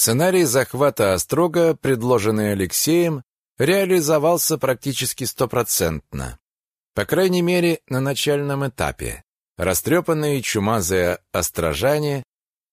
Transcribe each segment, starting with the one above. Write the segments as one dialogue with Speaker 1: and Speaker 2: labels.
Speaker 1: Сценарий захвата Острога, предложенный Алексеем, реализовался практически стопроцентно. По крайней мере, на начальном этапе. Растрепанные чумазые острожане,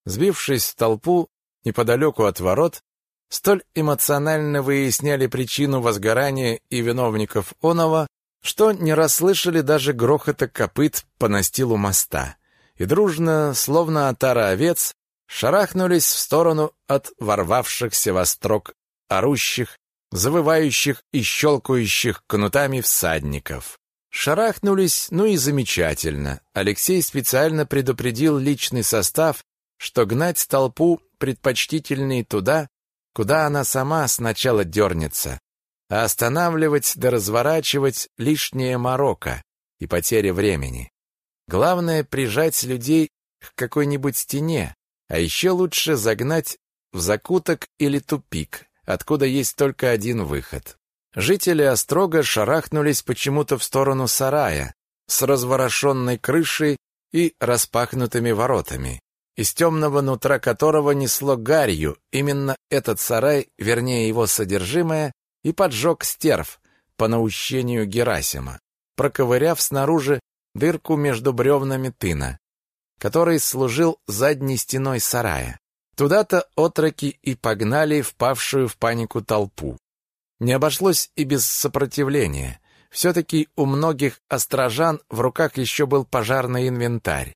Speaker 1: сбившись в толпу неподалеку от ворот, столь эмоционально выясняли причину возгорания и виновников оного, что не расслышали даже грохота копыт по настилу моста, и дружно, словно отара овец, шарахнулись в сторону от ворвавшихся во строк орущих, завывающих и щелкающих кнутами всадников. Шарахнулись, ну и замечательно. Алексей специально предупредил личный состав, что гнать толпу предпочтительнее туда, куда она сама сначала дернется, а останавливать да разворачивать лишнее морока и потеря времени. Главное прижать людей к какой-нибудь стене, а еще лучше загнать в закуток или тупик, откуда есть только один выход. Жители Острога шарахнулись почему-то в сторону сарая с разворошенной крышей и распахнутыми воротами, из темного нутра которого несло гарью. Именно этот сарай, вернее его содержимое, и поджег стерв по наущению Герасима, проковыряв снаружи дырку между бревнами тына, который служил задней стеной сарая. Туда-то отроки и погнали впавшую в панику толпу. Не обошлось и без сопротивления. Все-таки у многих острожан в руках еще был пожарный инвентарь.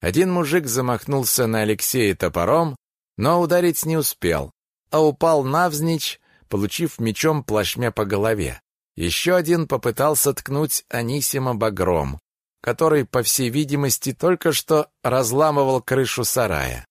Speaker 1: Один мужик замахнулся на Алексея топором, но ударить не успел, а упал навзничь, получив мечом плашмя по голове. Еще один попытался ткнуть Анисима багром, который, по всей видимости, только что разламывал крышу сарая.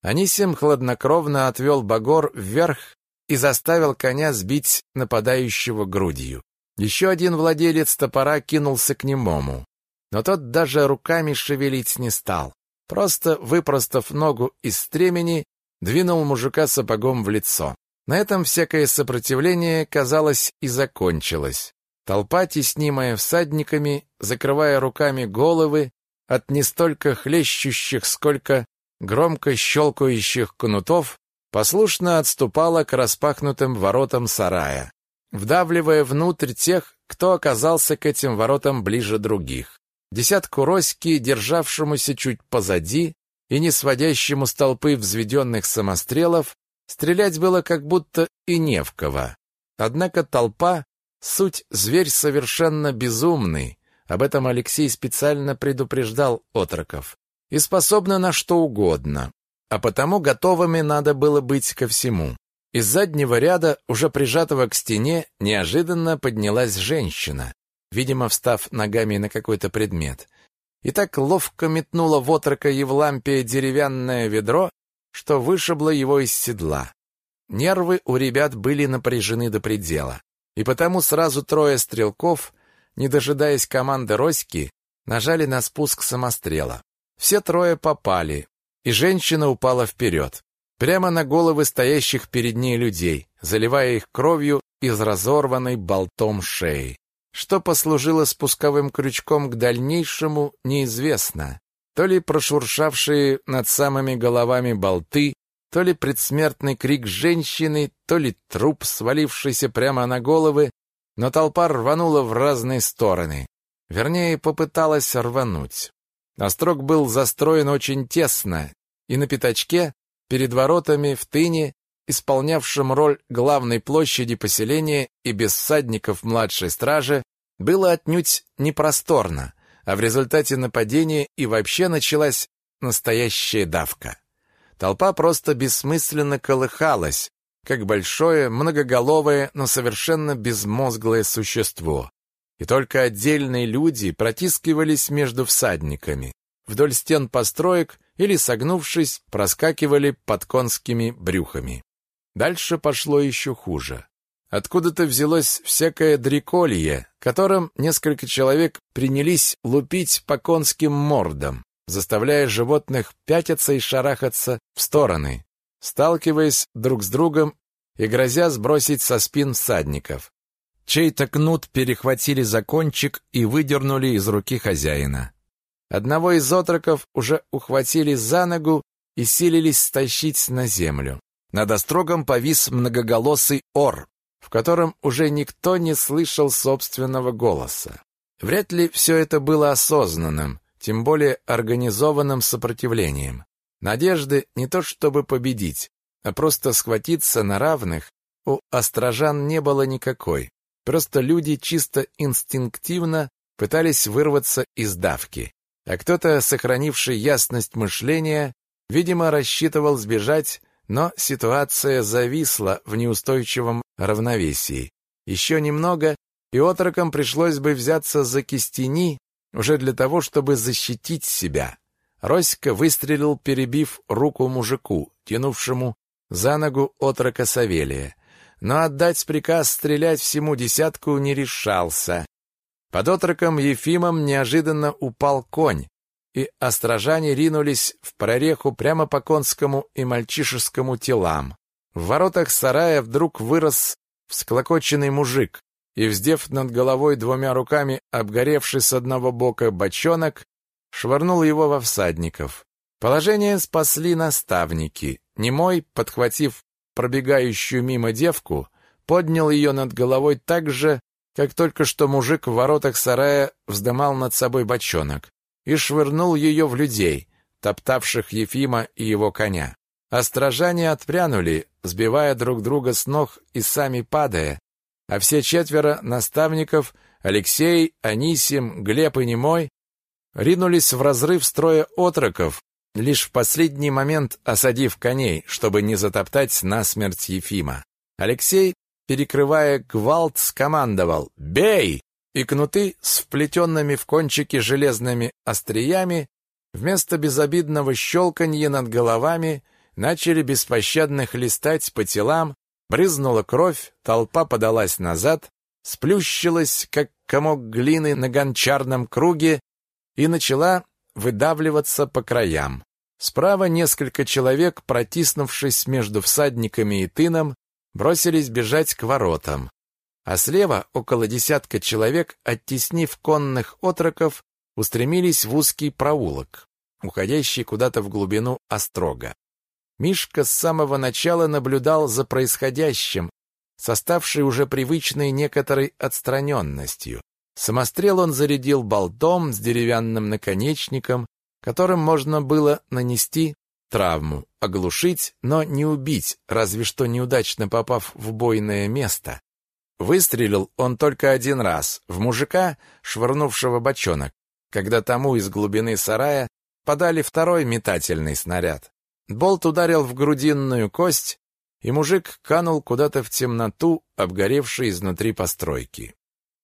Speaker 1: Анисим хладнокровно отвел багор вверх и заставил коня сбить нападающего грудью. Еще один владелец топора кинулся к немому, но тот даже руками шевелить не стал. Просто, выпростав ногу из стремени, двинул мужика сапогом в лицо. На этом всякое сопротивление, казалось, и закончилось. Толпа, теснимая всадниками, закрывая руками головы от не столько хлещущих, сколько громко щелкающих кнутов, послушно отступала к распахнутым воротам сарая, вдавливая внутрь тех, кто оказался к этим воротам ближе других. Десятку Роськи, державшемуся чуть позади и не сводящему с толпы взведенных самострелов, стрелять было как будто и не в кого. Однако толпа — суть зверь совершенно безумный, об этом Алексей специально предупреждал отроков, и способна на что угодно, а потому готовыми надо было быть ко всему. Из заднего ряда, уже прижатого к стене, неожиданно поднялась женщина, видимо, встав ногами на какой-то предмет, и так ловко метнула в отрока Евлампия деревянное ведро, что вышибло его из седла. Нервы у ребят были напряжены до предела, и потому сразу трое стрелков, не дожидаясь команды Роськи, нажали на спуск самострела. Все трое попали, и женщина упала вперед, прямо на головы стоящих перед ней людей, заливая их кровью из разорванной болтом шеи. Что послужило спусковым крючком к дальнейшему, неизвестно. То ли прошуршавшие над самыми головами болты, то ли предсмертный крик женщины, то ли труп, свалившийся прямо на головы, но толпа рванула в разные стороны. Вернее, попыталась рвануть. Острог был застроен очень тесно, и на пятачке, перед воротами в тыне, исполнявшим роль главной площади поселения и без всадников младшей стражи, было отнюдь непросторно, а в результате нападения и вообще началась настоящая давка. Толпа просто бессмысленно колыхалась, как большое, многоголовое, но совершенно безмозглое существо. И только отдельные люди протискивались между всадниками, вдоль стен построек или, согнувшись, проскакивали под конскими брюхами. Дальше пошло еще хуже. Откуда-то взялось всякое дреколье, которым несколько человек принялись лупить по конским мордам, заставляя животных пятиться и шарахаться в стороны, сталкиваясь друг с другом и грозя сбросить со спин всадников. Чей-то кнут перехватили за кончик и выдернули из руки хозяина. Одного из отроков уже ухватили за ногу и силились стащить на землю. Над острогом повис многоголосый ор, в котором уже никто не слышал собственного голоса. Вряд ли все это было осознанным, тем более организованным сопротивлением. Надежды не то чтобы победить, а просто схватиться на равных у острожан не было никакой. Просто люди чисто инстинктивно пытались вырваться из давки. А кто-то, сохранивший ясность мышления, видимо, рассчитывал сбежать, но ситуация зависла в неустойчивом равновесии. Еще немного, и отрокам пришлось бы взяться за кистени уже для того, чтобы защитить себя. Роська выстрелил, перебив руку мужику, тянувшему за ногу отрока Савелия, но отдать приказ стрелять всему десятку не решался. Под отроком Ефимом неожиданно упал конь, и острожане ринулись в прореху прямо по конскому и мальчишескому телам. В воротах сарая вдруг вырос всклокоченный мужик, и, вздев над головой двумя руками обгоревший с одного бока бочонок, швырнул его во всадников. Положение спасли наставники. Немой, подхватив пробегающую мимо девку, поднял ее над головой так же, как только что мужик в воротах сарая вздымал над собой бочонок, и швырнул ее в людей, топтавших Ефима и его коня. Острожане отпрянули, сбивая друг друга с ног и сами падая, а все четверо наставников Алексей, Анисим, Глеб и Немой ринулись в разрыв строя отроков, лишь в последний момент осадив коней, чтобы не затоптать насмерть Ефима. Алексей, перекрывая гвалт, скомандовал «Бей!» и кнуты с вплетенными в кончики железными остриями вместо безобидного щелканья над головами начали беспощадно хлестать по телам, брызнула кровь, толпа подалась назад, сплющилась, как комок глины на гончарном круге, и начала выдавливаться по краям. Справа несколько человек, протиснувшись между всадниками и тыном, бросились бежать к воротам. А слева около десятка человек, оттеснив конных отроков, устремились в узкий проулок, уходящий куда-то в глубину острога. Мишка с самого начала наблюдал за происходящим, составшей уже привычной некоторой отстраненностью. Самострел он зарядил болтом с деревянным наконечником, которым можно было нанести травму, оглушить, но не убить, разве что неудачно попав в бойное место. Выстрелил он только один раз, в мужика, швырнувшего бочонок, когда тому из глубины сарая подали второй метательный снаряд. Болт ударил в грудинную кость, и мужик канул куда-то в темноту, обгоревшей изнутри постройки.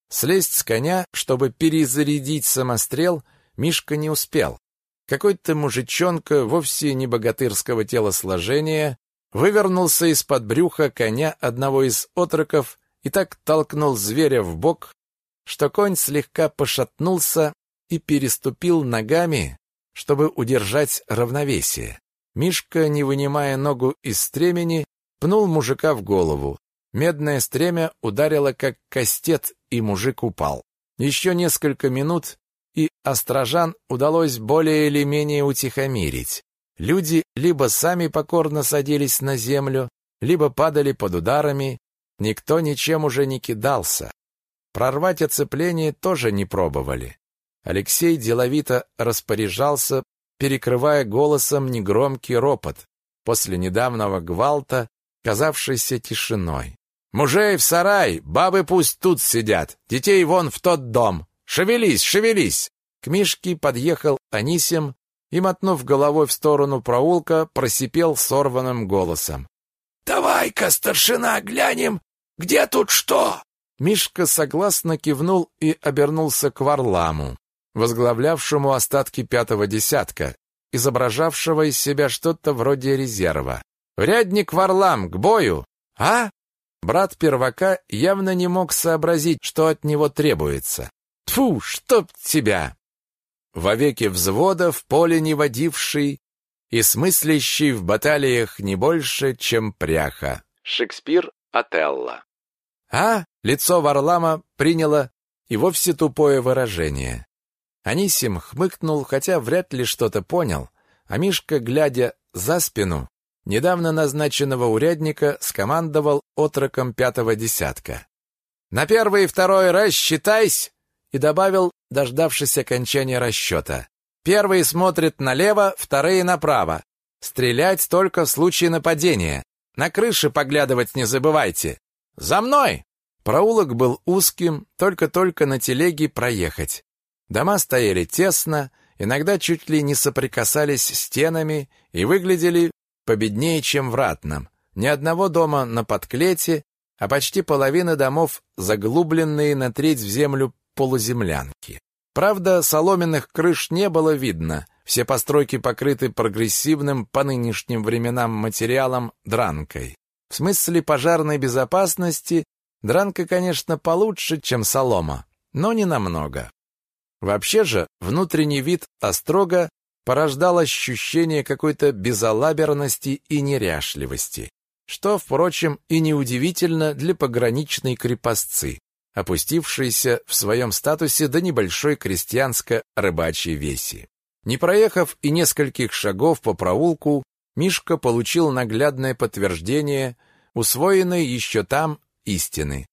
Speaker 1: Слезть с коня, чтобы перезарядить самострел, Мишка не успел. Какой-то мужичонка, вовсе не богатырского телосложения, вывернулся из-под брюха коня одного из отроков и так толкнул зверя в бок, что конь слегка пошатнулся и переступил ногами, чтобы удержать равновесие. Мишка, не вынимая ногу из стремени, пнул мужика в голову. Медное стремя ударило как кастет, и мужик упал. Еще несколько минут, и острожан удалось более или менее утихомирить. Люди либо сами покорно садились на землю, либо падали под ударами, никто ничем уже не кидался. Прорвать оцепление тоже не пробовали. Алексей деловито распоряжался, перекрывая голосом негромкий ропот после недавнего гвалта, казавшийся тишиной. Мужей в сарай, бабы пусть тут сидят, детей вон в тот дом. Шевелись, шевелись!» К Мишке подъехал Анисим и, мотнув головой в сторону проулка, просипел сорванным голосом. «Давай-ка, старшина, глянем, где тут что?» Мишка согласно кивнул и обернулся к Варламу, возглавлявшему остатки пятого десятка, изображавшего из себя что-то вроде резерва. «Рядник Варлам, к бою!» «А?» Брат первака явно не мог сообразить, что от него требуется. Тфу, чтоб тебя! Вовеки взвода в поле не водивший и смыслящий в баталиях не больше, чем пряха. Шекспир, Отелло. А? Лицо Варлама приняло и вовсе тупое выражение. Анисим хмыкнул, хотя вряд ли что-то понял, а Мишка, глядя за спину, недавно назначенного урядника, скомандовал отроком пятого десятка. «На первый и второй раз считайся!» и добавил, дождавшись окончания расчета. «Первый смотрит налево, вторые направо. Стрелять только в случае нападения. На крыше поглядывать не забывайте. За мной!» Проулок был узким, только-только на телеге проехать. Дома стояли тесно, иногда чуть ли не соприкасались стенами и выглядели победнее, чем в Ратном. Ни одного дома на подклете, а почти половина домов заглубленные на треть в землю полуземлянки. Правда, соломенных крыш не было видно, все постройки покрыты прогрессивным по нынешним временам материалом дранкой. В смысле пожарной безопасности Дранка, конечно, получше, чем солома, но не намного. Вообще же, внутренний вид острога порождал ощущение какой-то безалаберности и неряшливости, что, впрочем, и неудивительно для пограничной крепостцы, опустившейся в своем статусе до небольшой крестьянско-рыбачьей веси. Не проехав и нескольких шагов по проулку, Мишка получил наглядное подтверждение усвоенной еще там истины.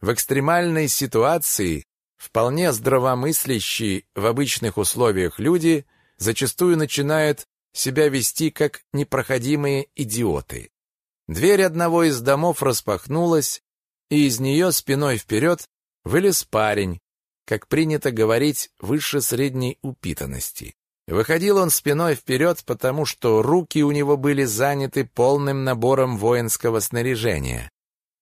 Speaker 1: В экстремальной ситуации вполне здравомыслящие в обычных условиях люди зачастую начинают себя вести как непроходимые идиоты. Дверь одного из домов распахнулась, и из нее спиной вперед вылез парень, как принято говорить, выше средней упитанности. Выходил он спиной вперед, потому что руки у него были заняты полным набором воинского снаряжения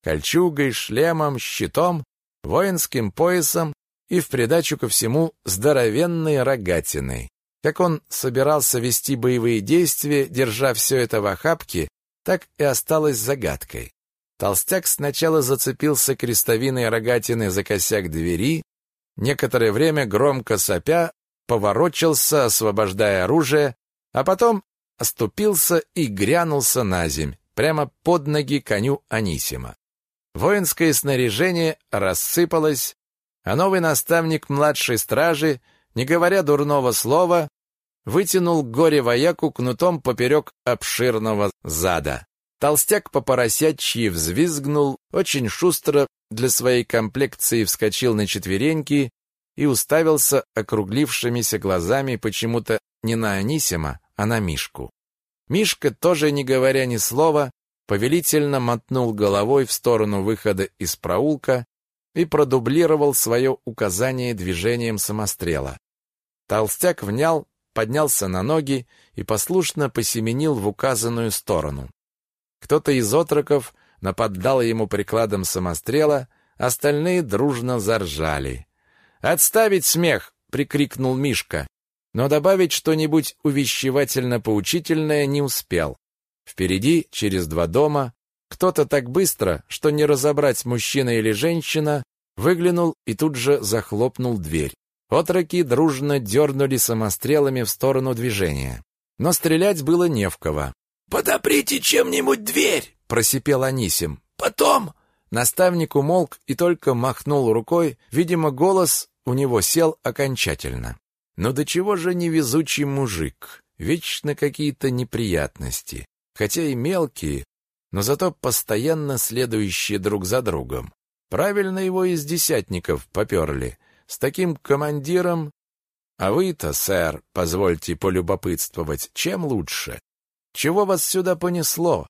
Speaker 1: кольчугой, шлемом, щитом, воинским поясом и в придачу ко всему здоровенной рогатиной. Как он собирался вести боевые действия, держа все это в охапке, так и осталось загадкой. Толстяк сначала зацепился крестовиной рогатины за косяк двери, некоторое время громко сопя поворочился, освобождая оружие, а потом оступился и грянулся на земь, прямо под ноги коню Анисима. Воинское снаряжение рассыпалось, а новый наставник младшей стражи, не говоря дурного слова, вытянул горе-вояку кнутом поперек обширного зада. Толстяк по поросячьи взвизгнул, очень шустро для своей комплекции вскочил на четвереньки и уставился округлившимися глазами почему-то не на Анисима, а на Мишку. Мишка, тоже не говоря ни слова, повелительно мотнул головой в сторону выхода из проулка и продублировал свое указание движением самострела. Толстяк внял, поднялся на ноги и послушно посеменил в указанную сторону. Кто-то из отроков наподдал ему прикладом самострела, остальные дружно заржали. «Отставить смех!» — прикрикнул Мишка, но добавить что-нибудь увещевательно-поучительное не успел. Впереди, через два дома, кто-то так быстро, что не разобрать, мужчина или женщина, выглянул и тут же захлопнул дверь. Отроки дружно дернули самострелами в сторону движения. Но стрелять было не в кого.
Speaker 2: «Подоприте чем-нибудь дверь!»
Speaker 1: — просипел Анисим.
Speaker 2: «Потом!»
Speaker 1: Наставник умолк и только махнул рукой, видимо, голос у него сел окончательно. Но «Ну до чего же невезучий мужик? Вечно какие-то неприятности хотя и мелкие, но зато постоянно следующие друг за другом. Правильно его из десятников поперли. С таким командиром... А вы-то, сэр, позвольте полюбопытствовать, чем лучше? Чего вас сюда понесло?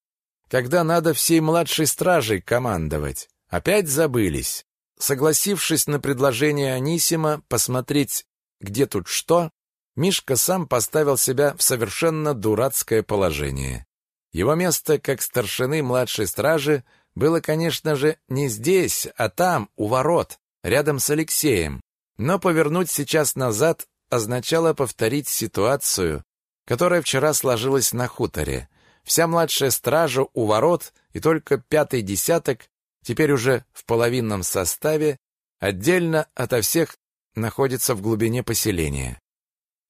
Speaker 1: Когда надо всей младшей стражей командовать? Опять забылись? Согласившись на предложение Анисима посмотреть, где тут что, Мишка сам поставил себя в совершенно дурацкое положение. Его место, как старшины младшей стражи, было, конечно же, не здесь, а там, у ворот, рядом с Алексеем. Но повернуть сейчас назад означало повторить ситуацию, которая вчера сложилась на хуторе. Вся младшая стража у ворот и только пятый десяток, теперь уже в половинном составе, отдельно ото всех находится в глубине поселения.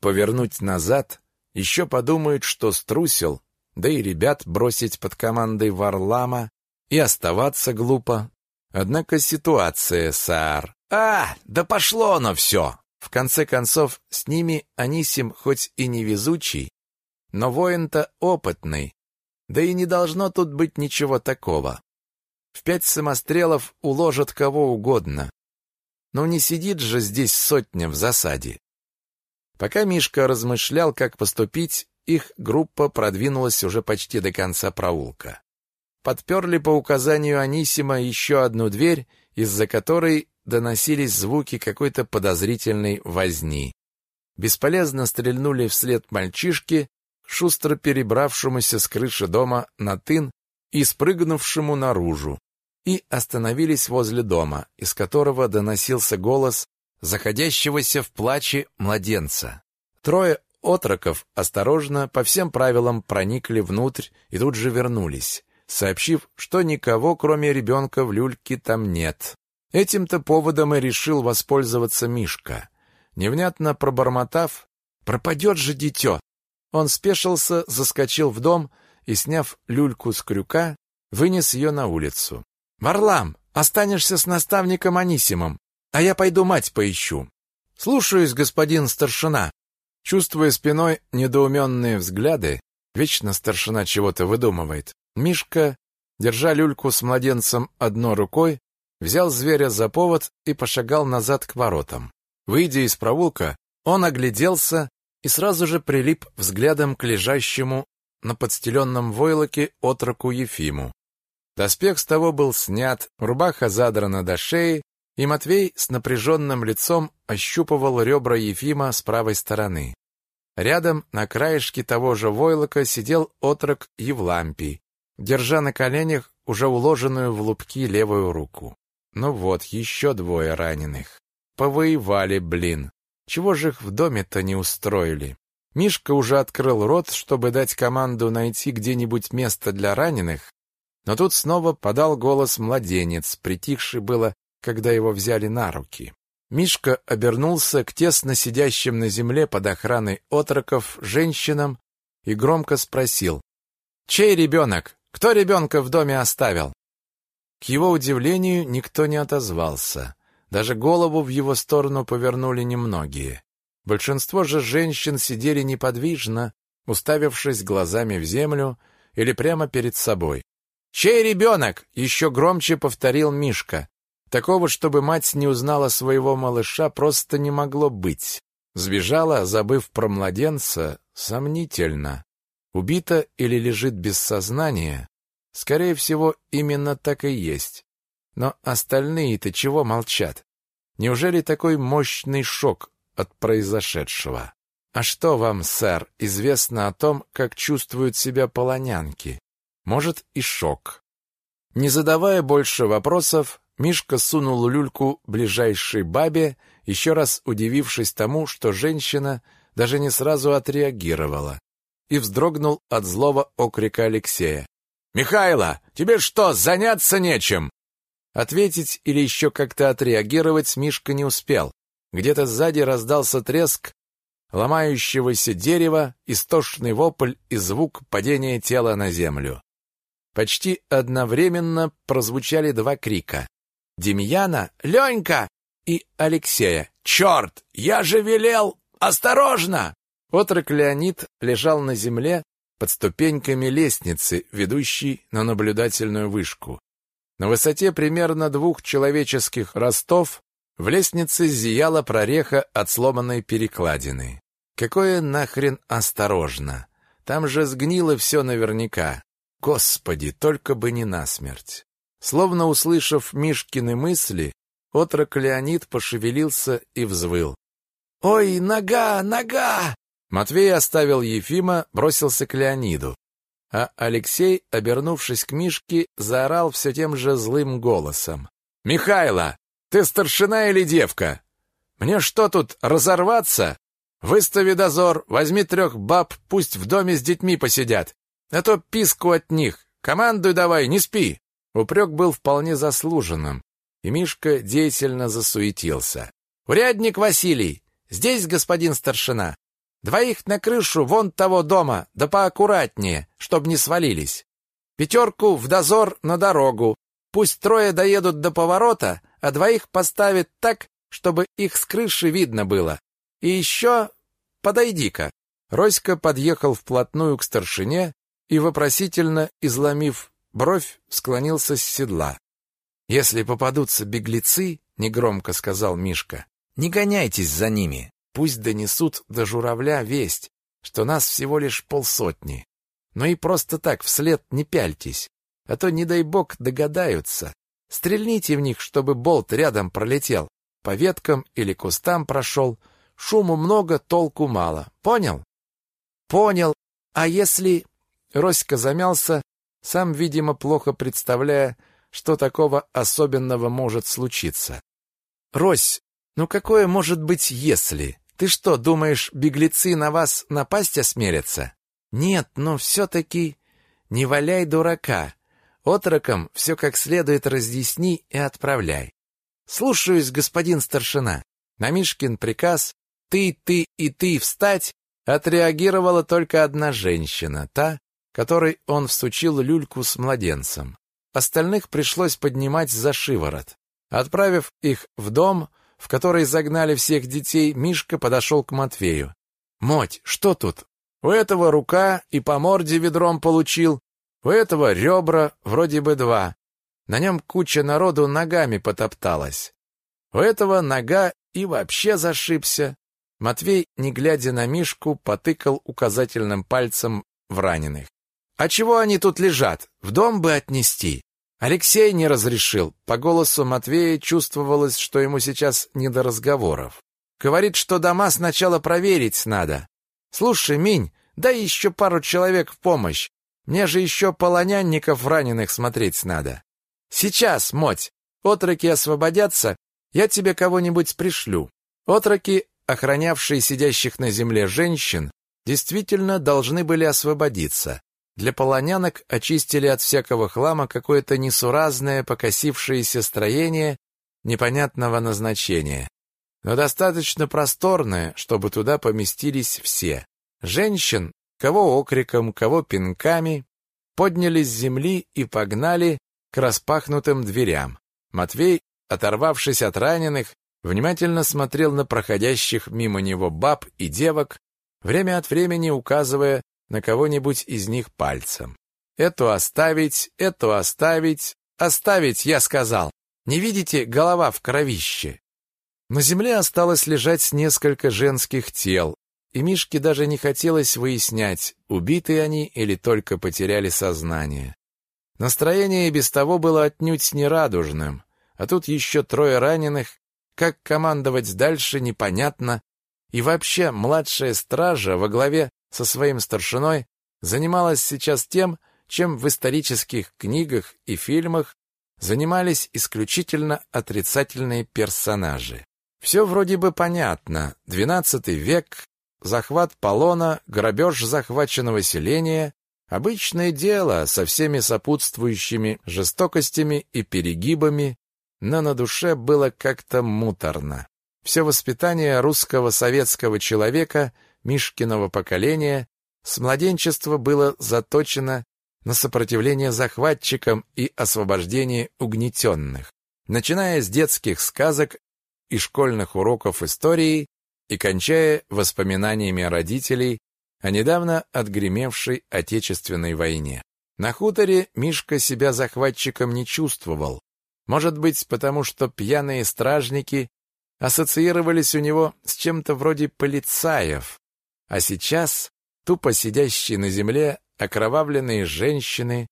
Speaker 1: Повернуть назад, еще подумают, что струсил, да и ребят бросить под командой Варлама и оставаться глупо. Однако ситуация, Саар... А, да пошло оно все! В конце концов, с ними Анисим хоть и невезучий, но воин-то опытный. Да и не должно тут быть ничего такого. В пять самострелов уложат кого угодно. Но не сидит же здесь сотня в засаде. Пока Мишка размышлял, как поступить, их группа продвинулась уже почти до конца проулка. Подперли по указанию Анисима еще одну дверь, из-за которой доносились звуки какой-то подозрительной возни. Бесполезно стрельнули вслед мальчишки, шустро перебравшемуся с крыши дома на тын и спрыгнувшему наружу, и остановились возле дома, из которого доносился голос заходящегося в плаче младенца. Трое отроков осторожно, по всем правилам, проникли внутрь и тут же вернулись, сообщив, что никого, кроме ребенка, в люльке там нет. Этим-то поводом и решил воспользоваться Мишка. Невнятно пробормотав «Пропадет же дитё!» Он спешился, заскочил в дом и, сняв люльку с крюка, вынес ее на улицу. «Варлам, останешься с наставником Анисимом, а я пойду мать поищу». «Слушаюсь, господин старшина». Чувствуя спиной недоуменные взгляды, вечно старшина чего-то выдумывает, Мишка, держа люльку с младенцем одной рукой, взял зверя за повод и пошагал назад к воротам. Выйдя из проулка, он огляделся и сразу же прилип взглядом к лежащему на подстеленном войлоке отроку Ефиму. Доспех с того был снят, рубаха задрана до шеи, и Матвей с напряженным лицом ощупывал ребра Ефима с правой стороны. Рядом, на краешке того же войлока, сидел отрок Евлампий, держа на коленях уже уложенную в лупки левую руку. Ну вот, еще двое раненых. Повоевали, блин. Чего же их в доме-то не устроили? Мишка уже открыл рот, чтобы дать команду найти где-нибудь место для раненых, но тут снова подал голос младенец, притихший было, когда его взяли на руки. Мишка обернулся к тесно сидящим на земле под охраной отроков женщинам и громко спросил. «Чей ребенок? Кто ребенка в доме оставил?» К его удивлению никто не отозвался. Даже голову в его сторону повернули немногие. Большинство же женщин сидели неподвижно, уставившись глазами в землю или прямо перед собой. «Чей ребенок?» — еще громче повторил Мишка. Такого, чтобы мать не узнала своего малыша, просто не могло быть. Сбежала, забыв про младенца, сомнительно. Убита или лежит без сознания? Скорее всего, именно так и есть. Но остальные-то чего молчат? Неужели такой мощный шок от произошедшего? А что вам, сэр, известно о том, как чувствуют себя полонянки? Может, и шок. Не задавая больше вопросов, Мишка сунул люльку ближайшей бабе, еще раз удивившись тому, что женщина даже не сразу отреагировала, и вздрогнул от злого окрика Алексея. «Михайло, тебе что, заняться нечем?» Ответить или еще как-то отреагировать Мишка не успел. Где-то сзади раздался треск ломающегося дерева, истошный вопль и звук падения тела на землю. Почти одновременно прозвучали два крика. Демьяна «Ленька!» и Алексея «Черт! Я же велел! Осторожно!» Отрок Леонид лежал на земле под ступеньками лестницы, ведущей на наблюдательную вышку. На высоте примерно двух человеческих ростов в лестнице зияла прореха от сломанной перекладины. Какое нахрен осторожно! Там же сгнило все наверняка. Господи, только бы не насмерть. Словно услышав Мишкины мысли, отрок Леонид пошевелился и взвыл. «Ой, нога, нога!» Матвей оставил Ефима, бросился к Леониду. А Алексей, обернувшись к Мишке, заорал все тем же злым голосом. «Михайло, ты старшина или девка? Мне что тут, разорваться? Выстави дозор, возьми трех баб, пусть в доме с детьми посидят. А то писку от них. Командуй давай, не спи. Упрек был вполне заслуженным, и Мишка деятельно засуетился. «Урядник Василий! Здесь, господин старшина! Двоих на крышу вон того дома, да поаккуратнее, чтоб не свалились. Пятерку в дозор на дорогу. Пусть трое доедут до поворота, а двоих поставят так, чтобы их с крыши видно было. И еще подойди-ка». Роська подъехал вплотную к старшине и, вопросительно изломив бровь, склонился с седла. «Если попадутся беглецы, — негромко сказал Мишка, — не гоняйтесь за ними. Пусть донесут до журавля весть, что нас всего лишь полсотни. Но и просто так вслед не пяльтесь, а то, не дай бог, догадаются. Стрельните в них, чтобы болт рядом пролетел, по веткам или кустам прошел. Шуму много, толку мало. Понял? Понял. А если... Роська замялся, сам, видимо, плохо представляя, что такого особенного может случиться. «Рось, ну какое может быть «если»? Ты что, думаешь, беглецы на вас напасть осмелятся? Нет, но все-таки не валяй дурака. Отрокам все как следует разъясни и отправляй. Слушаюсь, господин старшина. На Мишкин приказ «ты, ты и ты встать» отреагировала только одна женщина, та, которой он всучил люльку с младенцем. Остальных пришлось поднимать за шиворот. Отправив их в дом, в который загнали всех детей, Мишка подошел к Матвею. «Моть, что тут? У этого рука и по морде ведром получил, у этого ребра вроде бы два. На нем куча народу ногами потопталась. У этого нога и вообще зашибся». Матвей, не глядя на Мишку, потыкал указательным пальцем в раненых. «А чего они тут лежат? В дом бы отнести. Алексей не разрешил. По голосу Матвея чувствовалось, что ему сейчас не до разговоров. Говорит, что дома сначала проверить надо. Слушай, Минь, дай еще пару человек в помощь. Мне же еще полонянников раненых смотреть надо. Сейчас, моть, отроки освободятся, я тебе кого-нибудь пришлю. Отроки, охранявшие сидящих на земле женщин, действительно должны были освободиться. Для полонянок очистили от всякого хлама какое-то несуразное, покосившееся строение непонятного назначения, но достаточно просторное, чтобы туда поместились все. Женщин, кого окриком, кого пинками, подняли с земли и погнали к распахнутым дверям. Матвей, оторвавшись от раненых, внимательно смотрел на проходящих мимо него баб и девок, время от времени указывая на кого-нибудь из них пальцем. «Эту оставить, эту оставить, оставить, я сказал. Не видите, голова в кровище?» На земле осталось лежать несколько женских тел, и Мишке даже не хотелось выяснять, убиты они или только потеряли сознание. Настроение без того было отнюдь нерадужным, а тут еще трое раненых, как командовать дальше непонятно, и вообще младшая стража во главе со своим старшиной занималась сейчас тем, чем в исторических книгах и фильмах занимались исключительно отрицательные персонажи. Все вроде бы понятно. XII век, захват полона, грабеж захваченного селения – обычное дело со всеми сопутствующими жестокостями и перегибами, но на душе было как-то муторно. Все воспитание русского советского человека – Мишкиного поколения с младенчества было заточено на сопротивление захватчикам и освобождение угнетенных. Начиная с детских сказок и школьных уроков истории и кончая воспоминаниями родителей о недавно отгремевшей Отечественной войне. На хуторе Мишка себя захватчиком не чувствовал. Может быть, потому что пьяные стражники ассоциировались у него с чем-то вроде полицаев, а сейчас тупо сидящие на земле окровавленные женщины,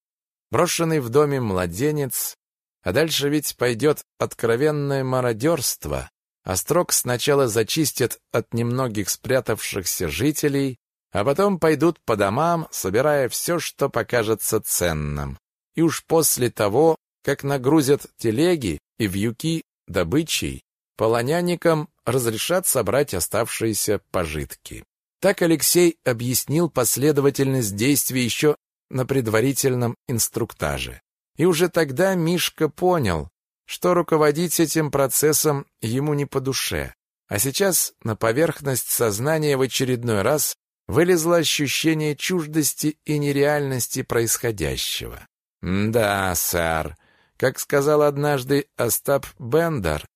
Speaker 1: брошенный в доме младенец, а дальше ведь пойдет откровенное мародерство, а строк сначала зачистят от немногих спрятавшихся жителей, а потом пойдут по домам, собирая все, что покажется ценным. И уж после того, как нагрузят телеги и вьюки добычей, полонянникам разрешат собрать оставшиеся пожитки. Так Алексей объяснил последовательность действий еще на предварительном инструктаже. И уже тогда Мишка понял, что руководить этим процессом ему не по душе. А сейчас на поверхность сознания в очередной раз вылезло ощущение чуждости и нереальности происходящего. «Да, сэр, как сказал однажды Остап Бендер,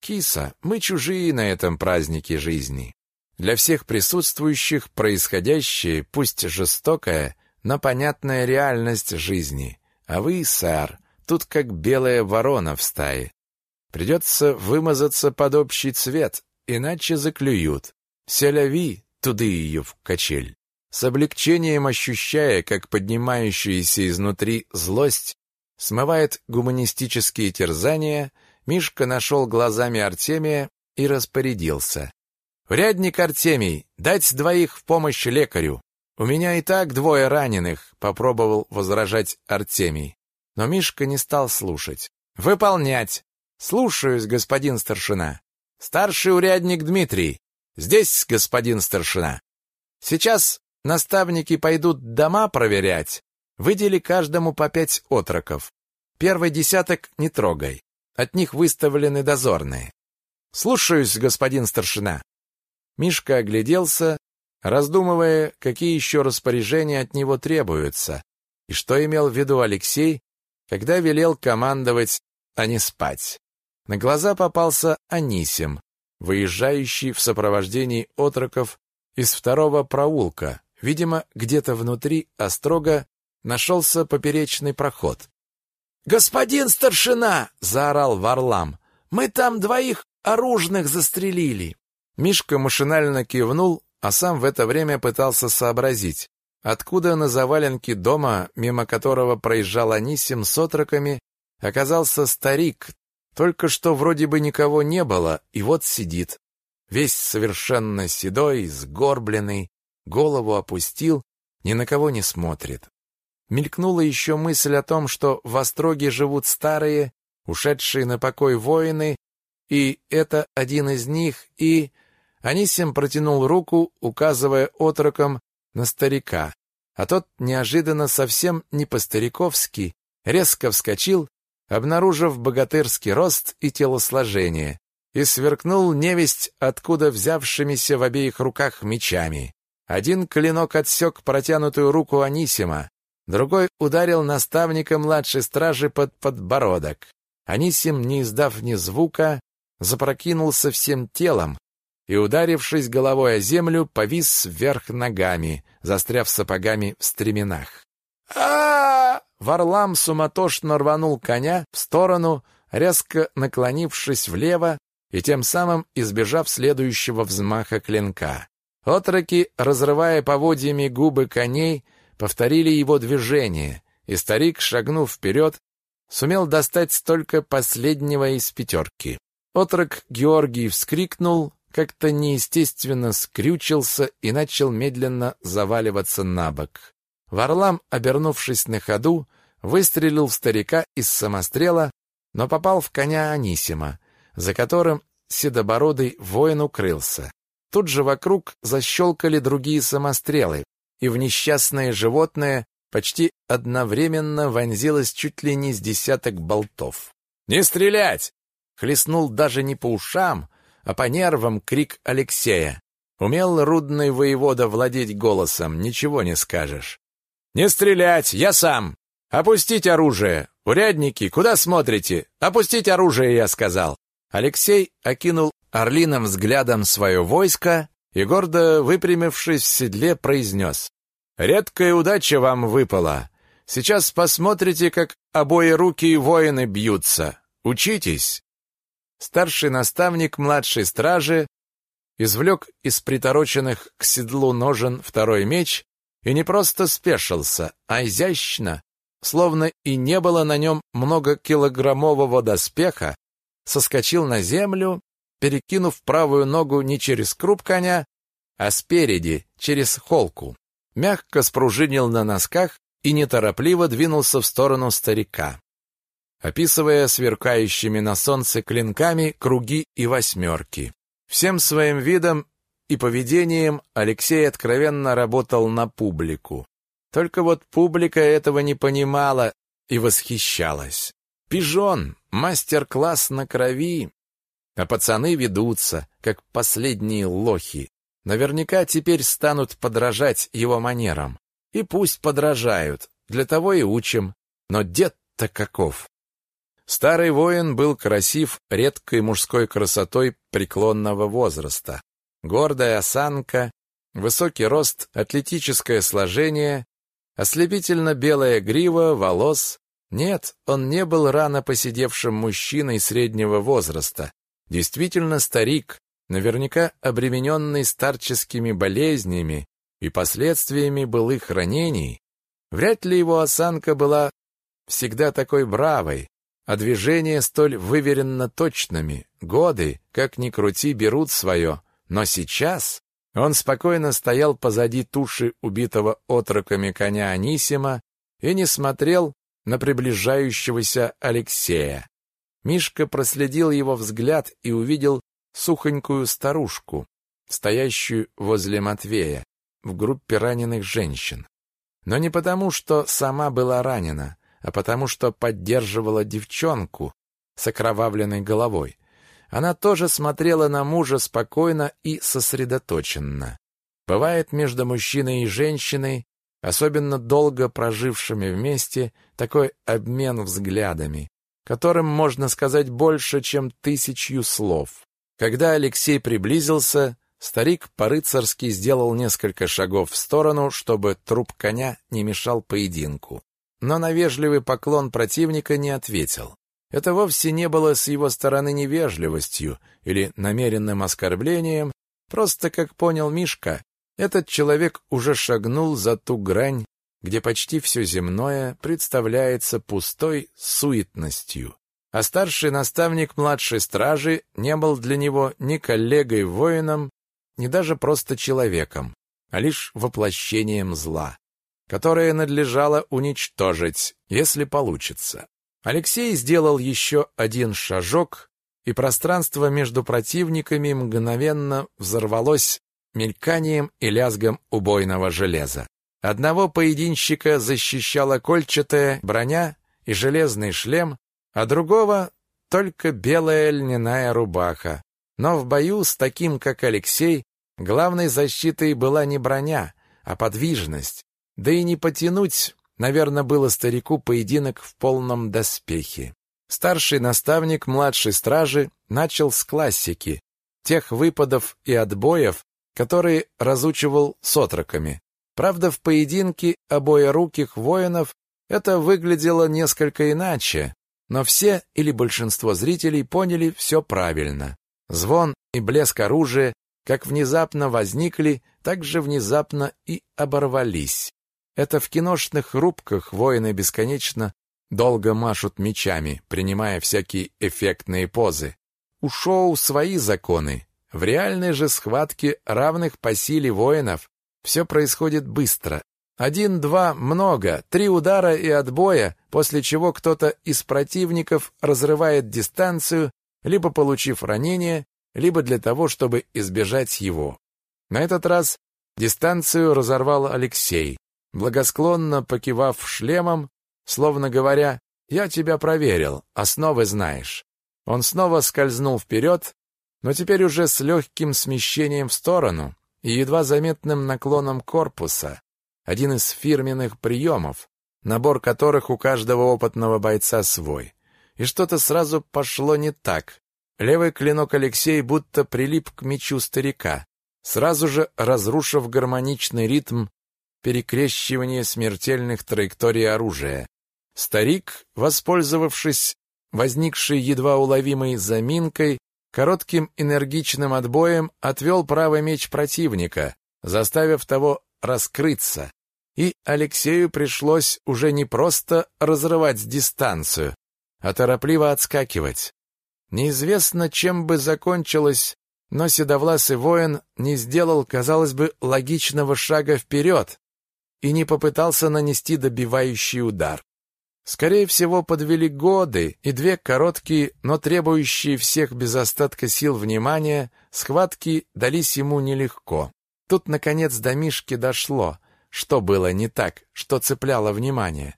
Speaker 1: киса, мы чужие на этом празднике жизни. Для всех присутствующих происходящее, пусть жестокое, но понятная реальность жизни. А вы, сэр, тут как белая ворона в стае. Придется вымазаться под общий цвет, иначе заклюют. Селяви, туды ее в качель. С облегчением ощущая, как поднимающаяся изнутри злость смывает гуманистические терзания, Мишка нашел глазами Артемия и распорядился. «Урядник Артемий, дать двоих в помощь лекарю. У меня и так двое раненых», — попробовал возражать Артемий. Но Мишка не стал слушать. «Выполнять!» «Слушаюсь, господин старшина». «Старший урядник Дмитрий». «Здесь, господин старшина». «Сейчас наставники пойдут дома проверять. Выдели каждому по пять отроков. Первый десяток не трогай. От них выставлены дозорные. Слушаюсь, господин старшина. Мишка огляделся, раздумывая, какие еще распоряжения от него требуются, и что имел в виду Алексей, когда велел командовать, а не спать. На глаза попался Анисим, выезжающий в сопровождении отроков из второго проулка. Видимо, где-то внутри острога нашелся поперечный проход. «Господин старшина!» — заорал Варлам. «Мы там двоих оружных застрелили!» Мишка машинально кивнул, а сам в это время пытался сообразить, откуда на заваленке дома, мимо которого проезжал Анисим с отроками, оказался старик. Только что вроде бы никого не было, и вот сидит. Весь совершенно седой, сгорбленный, голову опустил, ни на кого не смотрит. Мелькнула еще мысль о том, что в Остроге живут старые, ушедшие на покой воины, и это один из них, и... Анисим протянул руку, указывая отроком на старика, а тот неожиданно совсем не по-стариковски резко вскочил, обнаружив богатырский рост и телосложение, и сверкнул невесть, откуда взявшимися в обеих руках мечами. Один клинок отсек протянутую руку Анисима, Другой ударил наставника младшей стражи под подбородок. Анисим, не издав ни звука, запрокинулся всем телом и, ударившись головой о землю, повис вверх ногами, застряв сапогами в стременах. а, Варлам суматошно рванул коня в сторону, резко наклонившись влево и тем самым избежав следующего взмаха клинка. Отроки, разрывая поводьями губы коней, повторили его движение, и старик, шагнув вперед, сумел достать только последнего из пятерки. Отрок Георгий вскрикнул, как-то неестественно скрючился и начал медленно заваливаться на бок. Варлам, обернувшись на ходу, выстрелил в старика из самострела, но попал в коня Анисима, за которым седобородый воин укрылся. Тут же вокруг защелкали другие самострелы, и в несчастное животное почти одновременно вонзилось чуть ли не с десяток болтов. «Не стрелять!» Хлестнул даже не по ушам, а по нервам крик Алексея. Умел рудный воевода владеть голосом, ничего не скажешь. «Не стрелять! Я сам! Опустить оружие! Урядники, куда смотрите? Опустить оружие, я сказал!» Алексей окинул орлиным взглядом свое войско и, гордо выпрямившись в седле, произнес. «Редкая удача вам выпала. Сейчас посмотрите, как обои руки и воины бьются. Учитесь!» Старший наставник младшей стражи извлек из притороченных к седлу ножен второй меч и не просто спешился, а изящно, словно и не было на нем многокилограммового доспеха, соскочил на землю перекинув правую ногу не через круп коня, а спереди, через холку. Мягко спружинил на носках и неторопливо двинулся в сторону старика, описывая сверкающими на солнце клинками круги и восьмерки. Всем своим видом и поведением Алексей откровенно работал на публику. Только вот публика этого не понимала и восхищалась. Пижон, мастер-класс на крови, а пацаны ведутся, как последние лохи. Наверняка теперь станут подражать его манерам. И пусть подражают, для того и учим. Но дед-то каков! Старый воин был красив редкой мужской красотой преклонного возраста. Гордая осанка, высокий рост, атлетическое сложение Ослепительно белая грива, волос. Нет, он не был рано посидевшим мужчиной среднего возраста. Действительно старик, наверняка обремененный старческими болезнями и последствиями былых ранений. Вряд ли его осанка была всегда такой бравой, а движения столь выверенно точными. Годы, как ни крути, берут свое. Но сейчас он спокойно стоял позади туши убитого отроками коня Анисима и не смотрел на приближающегося Алексея. Мишка проследил его взгляд и увидел сухонькую старушку, стоящую возле Матвея, в группе раненых женщин. Но не потому, что сама была ранена, а потому, что поддерживала девчонку с окровавленной головой. Она тоже смотрела на мужа спокойно и сосредоточенно. Бывает между мужчиной и женщиной, особенно долго прожившими вместе, такой обмен взглядами, которым можно сказать больше, чем тысячью слов. Когда Алексей приблизился, старик по-рыцарски сделал несколько шагов в сторону, чтобы труп коня не мешал поединку. Но на вежливый поклон противника не ответил. Это вовсе не было с его стороны невежливостью или намеренным оскорблением, просто, как понял Мишка, этот человек уже шагнул за ту грань, где почти все земное представляется пустой суетностью. А старший наставник младшей стражи не был для него ни коллегой-воином, ни даже просто человеком, а лишь воплощением зла, которое надлежало уничтожить, если получится. Алексей сделал еще один шажок, и пространство между противниками мгновенно взорвалось мельканием и лязгом убойного железа. Одного поединщика защищала кольчатая броня и железный шлем, а другого только белая льняная рубаха. Но в бою с таким, как Алексей, главной защитой была не броня, а подвижность. Да и не потянуть Наверное, было старику поединок в полном доспехе. Старший наставник младшей стражи начал с классики, тех выпадов и отбоев, которые разучивал с отроками. Правда, в поединке обоеруких воинов это выглядело несколько иначе, но все или большинство зрителей поняли все правильно. Звон и блеск оружия как внезапно возникли, так же внезапно и оборвались. Это в киношных рубках воины бесконечно долго машут мечами, принимая всякие эффектные позы. У шоу свои законы. В реальной же схватке равных по силе воинов все происходит быстро. Один, два, много, три удара и отбоя, после чего кто-то из противников разрывает дистанцию, либо получив ранение, либо для того, чтобы избежать его. На этот раз дистанцию разорвал Алексей благосклонно покивав шлемом, словно говоря, «Я тебя проверил, основы знаешь». Он снова скользнул вперед, но теперь уже с легким смещением в сторону и едва заметным наклоном корпуса, один из фирменных приемов, набор которых у каждого опытного бойца свой. И что-то сразу пошло не так. Левый клинок Алексей будто прилип к мечу старика, сразу же разрушив гармоничный ритм перекрещивание смертельных траекторий оружия. Старик, воспользовавшись возникшей едва уловимой заминкой, коротким энергичным отбоем отвел правый меч противника, заставив того раскрыться. И Алексею пришлось уже не просто разрывать дистанцию, а торопливо отскакивать. Неизвестно, чем бы закончилось, но седовласый воин не сделал, казалось бы, логичного шага вперед, и не попытался нанести добивающий удар. Скорее всего, подвели годы и две короткие, но требующие всех без остатка сил внимания, схватки дались ему нелегко. Тут, наконец, до Мишки дошло, что было не так, что цепляло внимание.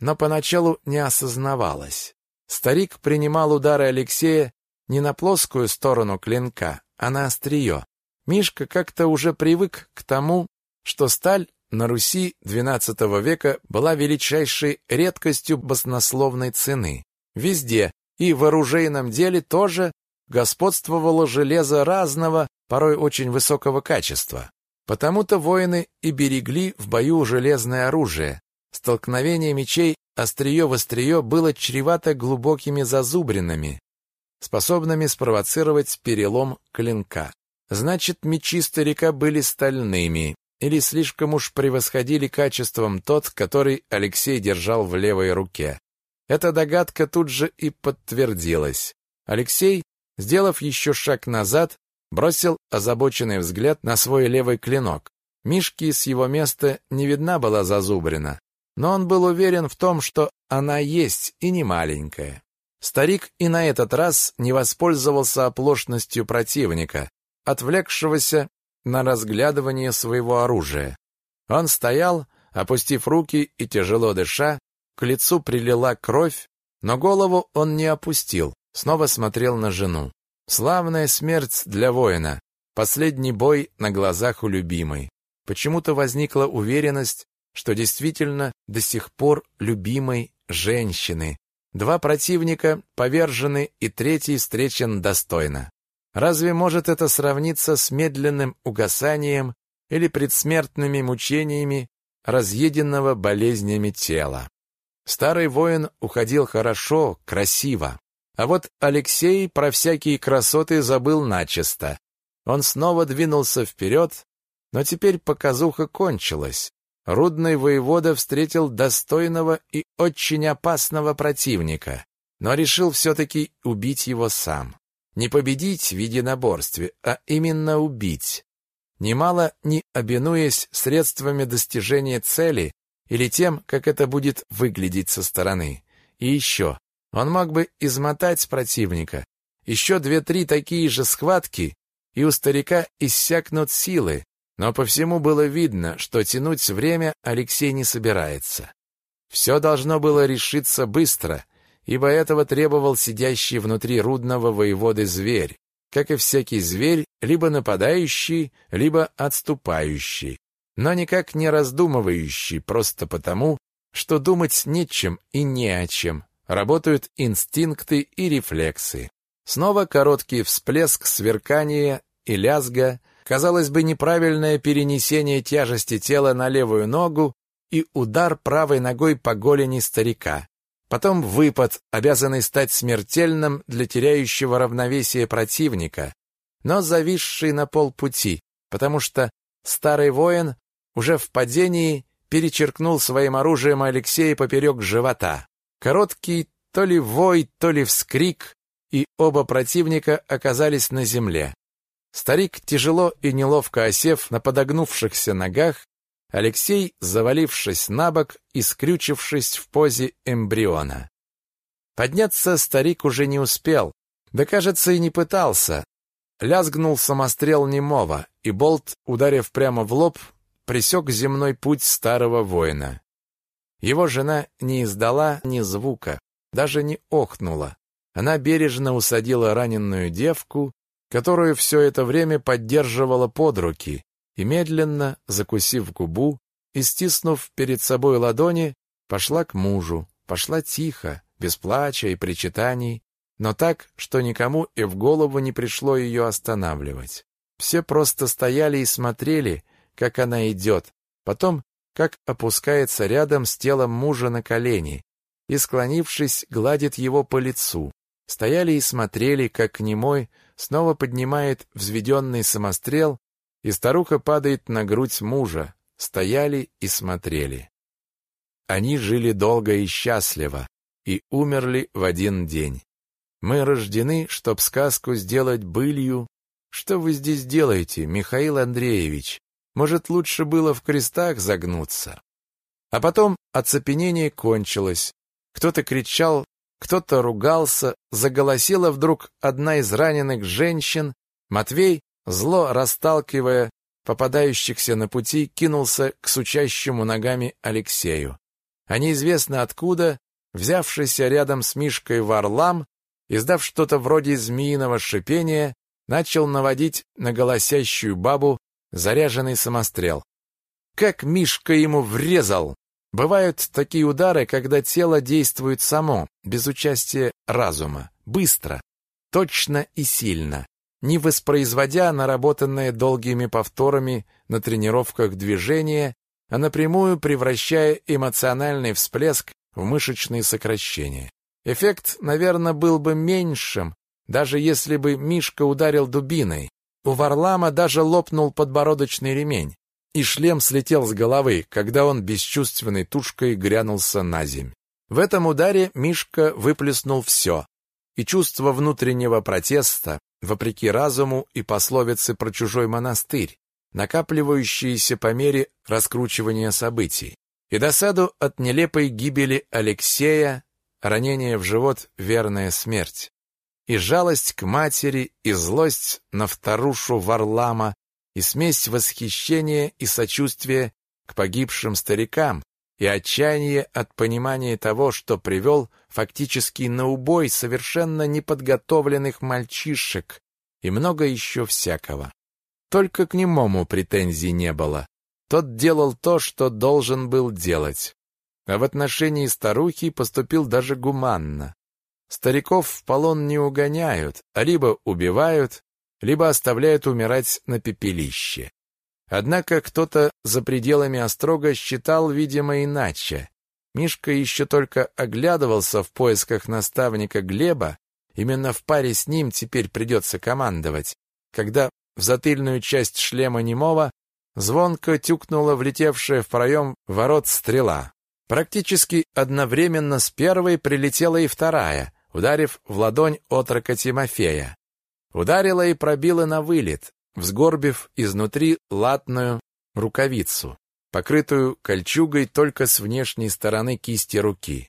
Speaker 1: Но поначалу не осознавалось. Старик принимал удары Алексея не на плоскую сторону клинка, а на острие. Мишка как-то уже привык к тому, что сталь на Руси XII века была величайшей редкостью баснословной цены. Везде, и в оружейном деле тоже, господствовало железо разного, порой очень высокого качества. Потому-то воины и берегли в бою железное оружие. Столкновение мечей острие в острие было чревато глубокими зазубринами, способными спровоцировать перелом клинка. Значит, мечи старика были стальными, или слишком уж превосходили качеством тот, который Алексей держал в левой руке. Эта догадка тут же и подтвердилась. Алексей, сделав еще шаг назад, бросил озабоченный взгляд на свой левый клинок. Мишки с его места не видна была зазубрина, но он был уверен в том, что она есть и не маленькая. Старик и на этот раз не воспользовался оплошностью противника, отвлекшегося на разглядывание своего оружия. Он стоял, опустив руки и тяжело дыша, к лицу прилила кровь, но голову он не опустил, снова смотрел на жену. Славная смерть для воина, последний бой на глазах у любимой. Почему-то возникла уверенность, что действительно до сих пор любимой женщины. Два противника повержены, и третий встречен достойно. Разве может это сравниться с медленным угасанием или предсмертными мучениями разъеденного болезнями тела? Старый воин уходил хорошо, красиво. А вот Алексей про всякие красоты забыл начисто. Он снова двинулся вперед, но теперь показуха кончилась. Рудный воевода встретил достойного и очень опасного противника, но решил все-таки убить его сам. Не победить в единоборстве, а именно убить. Немало не обинуясь средствами достижения цели или тем, как это будет выглядеть со стороны. И еще, он мог бы измотать противника. Еще две-три такие же схватки, и у старика иссякнут силы, но по всему было видно, что тянуть время Алексей не собирается. Все должно было решиться быстро, ибо этого требовал сидящий внутри рудного воеводы зверь, как и всякий зверь, либо нападающий, либо отступающий, но никак не раздумывающий, просто потому, что думать нечем и не о чем. Работают инстинкты и рефлексы. Снова короткий всплеск сверкания и лязга, Казалось бы, неправильное перенесение тяжести тела на левую ногу и удар правой ногой по голени старика. Потом выпад, обязанный стать смертельным для теряющего равновесие противника, но зависший на полпути, потому что старый воин уже в падении перечеркнул своим оружием Алексея поперек живота. Короткий то ли вой, то ли вскрик, и оба противника оказались на земле. Старик, тяжело и неловко осев на подогнувшихся ногах, Алексей, завалившись на бок и скрючившись в позе эмбриона. Подняться старик уже не успел, да, кажется, и не пытался. Лязгнул самострел немого, и болт, ударив прямо в лоб, пресек земной путь старого воина. Его жена не издала ни звука, даже не охнула. Она бережно усадила раненую девку которую все это время поддерживала под руки, и медленно, закусив губу и стиснув перед собой ладони, пошла к мужу, пошла тихо, без плача и причитаний, но так, что никому и в голову не пришло ее останавливать. Все просто стояли и смотрели, как она идет, потом, как опускается рядом с телом мужа на колени и, склонившись, гладит его по лицу. Стояли и смотрели, как немой снова поднимает взведенный самострел, и старуха падает на грудь мужа. Стояли и смотрели. Они жили долго и счастливо, и умерли в один день. Мы рождены, чтоб сказку сделать былью. Что вы здесь делаете, Михаил Андреевич? Может, лучше было в крестах загнуться? А потом оцепенение кончилось. Кто-то кричал кто-то ругался, заголосила вдруг одна из раненых женщин. Матвей, зло расталкивая попадающихся на пути, кинулся к сучащему ногами Алексею. А неизвестно откуда, взявшийся рядом с Мишкой Варлам, издав что-то вроде змеиного шипения, начал наводить на голосящую бабу заряженный самострел. Как Мишка ему врезал! Бывают такие удары, когда тело действует само, без участия разума, быстро, точно и сильно. Не воспроизводя наработанное долгими повторами на тренировках движения, а напрямую превращая эмоциональный всплеск в мышечные сокращения. Эффект, наверное, был бы меньшим, даже если бы Мишка ударил дубиной. У Варлама даже лопнул подбородочный ремень, и шлем слетел с головы, когда он бесчувственной тушкой грянулся на земь. В этом ударе Мишка выплеснул все, и чувство внутреннего протеста, вопреки разуму и пословице про чужой монастырь, накапливающиеся по мере раскручивания событий, и досаду от нелепой гибели Алексея, ранение в живот — верная смерть, и жалость к матери, и злость на вторушу Варлама, и смесь восхищения и сочувствия к погибшим старикам, и отчаяние от понимания того, что привел фактически на убой совершенно неподготовленных мальчишек, и много еще всякого. Только к немому претензий не было. Тот делал то, что должен был делать. А в отношении старухи поступил даже гуманно. Стариков в полон не угоняют, а либо убивают, либо оставляют умирать на пепелище. Однако кто-то за пределами острога считал, видимо, иначе. Мишка еще только оглядывался в поисках наставника Глеба, именно в паре с ним теперь придется командовать, когда в затыльную часть шлема немого звонко тюкнула влетевшая в проем ворот стрела. Практически одновременно с первой прилетела и вторая, ударив в ладонь отрока Тимофея. Ударила и пробила на вылет, взгорбив изнутри латную рукавицу, покрытую кольчугой только с внешней стороны кисти руки.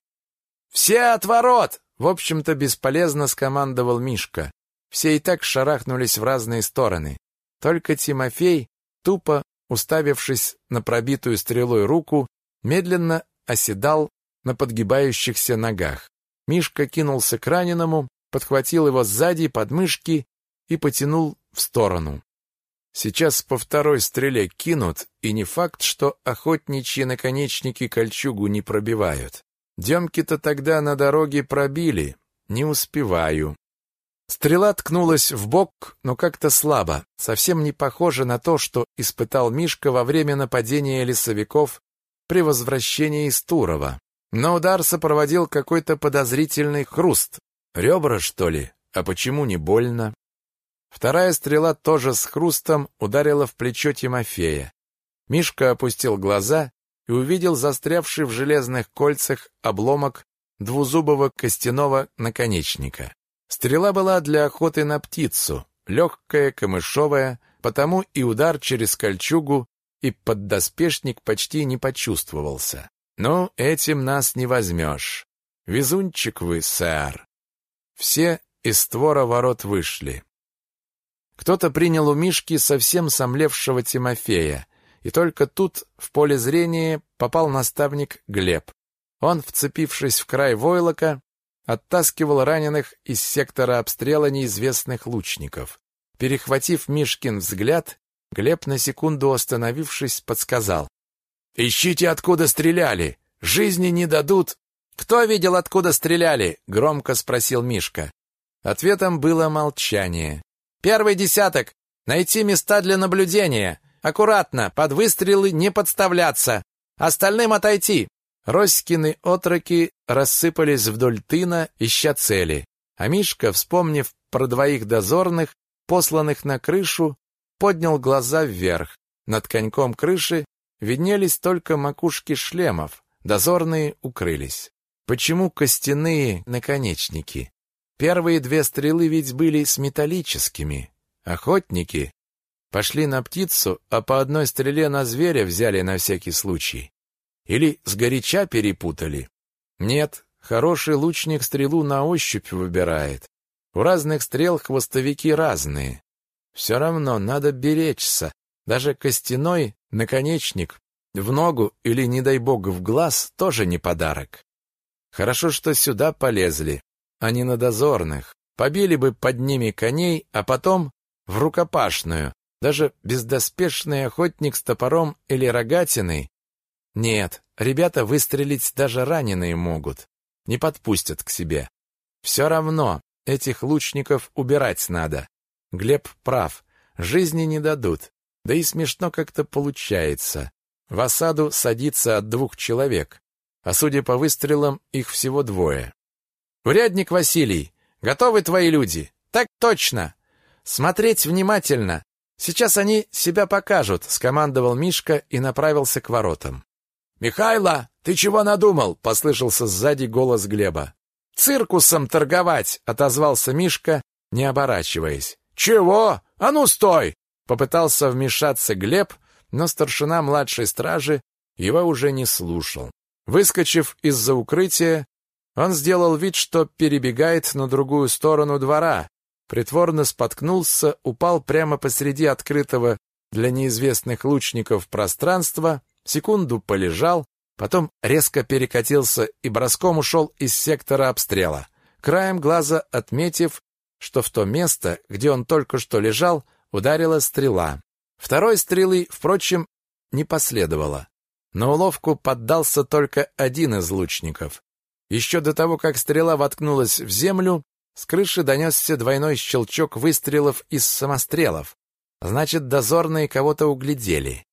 Speaker 1: «Все от ворот!» — в общем-то бесполезно скомандовал Мишка. Все и так шарахнулись в разные стороны. Только Тимофей, тупо уставившись на пробитую стрелой руку, медленно оседал на подгибающихся ногах. Мишка кинулся к раненому, подхватил его сзади под мышки и потянул в сторону. Сейчас по второй стреле кинут, и не факт, что охотничьи наконечники кольчугу не пробивают. Демки-то тогда на дороге пробили. Не успеваю. Стрела ткнулась в бок, но как-то слабо, совсем не похоже на то, что испытал Мишка во время нападения лесовиков при возвращении из Турова. Но удар сопроводил какой-то подозрительный хруст. Ребра, что ли? А почему не больно? Вторая стрела тоже с хрустом ударила в плечо Тимофея. Мишка опустил глаза и увидел застрявший в железных кольцах обломок двузубого костяного наконечника. Стрела была для охоты на птицу, легкая, камышовая, потому и удар через кольчугу и поддоспешник почти не почувствовался. Но этим нас не возьмешь. Везунчик вы, сэр. Все из створа ворот вышли. Кто-то принял у Мишки совсем сомлевшего Тимофея, и только тут в поле зрения попал наставник Глеб. Он, вцепившись в край войлока, оттаскивал раненых из сектора обстрела неизвестных лучников. Перехватив Мишкин взгляд, Глеб, на секунду остановившись, подсказал. «Ищите, откуда стреляли! Жизни не дадут!» «Кто видел, откуда стреляли?» — громко спросил Мишка. Ответом было молчание. «Первый десяток! Найти места для наблюдения! Аккуратно, под выстрелы не подставляться! Остальным отойти! Роськины отроки рассыпались вдоль тына, ища цели. А Мишка, вспомнив про двоих дозорных, посланных на крышу, поднял глаза вверх. Над коньком крыши виднелись только макушки шлемов, дозорные укрылись. Почему костяные наконечники? Первые две стрелы ведь были с металлическими. Охотники пошли на птицу, а по одной стреле на зверя взяли на всякий случай. Или сгоряча перепутали? Нет, хороший лучник стрелу на ощупь выбирает. У разных стрел хвостовики разные. Все равно надо беречься. Даже костяной наконечник в ногу или, не дай бог, в глаз тоже не подарок. Хорошо, что сюда полезли, а не на дозорных. Побили бы под ними коней, а потом в рукопашную. Даже бездоспешный охотник с топором или рогатиной нет, ребята выстрелить даже раненые могут. Не подпустят к себе. Все равно этих лучников убирать надо. Глеб прав. Жизни не дадут. Да и смешно как-то получается. В осаду садится от двух человек. А судя по выстрелам, их всего двое. «Урядник Василий, готовы твои люди?» «Так точно! Смотреть внимательно! Сейчас они себя покажут!» — скомандовал Мишка и направился к воротам.
Speaker 2: «Михайло, ты чего надумал?»
Speaker 1: — послышался сзади голос Глеба. «Циркусом торговать!» — отозвался Мишка, не оборачиваясь.
Speaker 2: «Чего? А ну, стой!»
Speaker 1: Попытался вмешаться Глеб, но старшина младшей стражи его уже не слушал. Выскочив из-за укрытия, он сделал вид, что перебегает на другую сторону двора, притворно споткнулся, упал прямо посреди открытого для неизвестных лучников пространства, секунду полежал, потом резко перекатился и броском ушел из сектора обстрела, краем глаза отметив, что в то место, где он только что лежал, ударила стрела. Второй стрелы, впрочем, не последовало. На уловку поддался только один из лучников. Еще до того, как стрела воткнулась в землю, с крыши донесся двойной щелчок выстрелов из самострелов. Значит, дозорные кого-то углядели.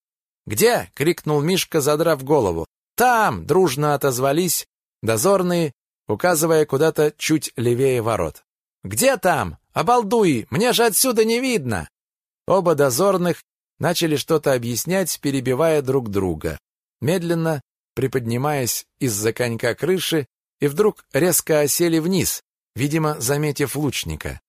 Speaker 1: «Где?» — крикнул Мишка, задрав голову. «Там!» — дружно отозвались дозорные, указывая куда-то чуть левее ворот. «Где там? Обалдуй! Мне же отсюда не видно!» Оба дозорных начали что-то объяснять, перебивая друг друга. Медленно, приподнимаясь из-за конька крыши, и вдруг резко осели вниз, видимо, заметив лучника.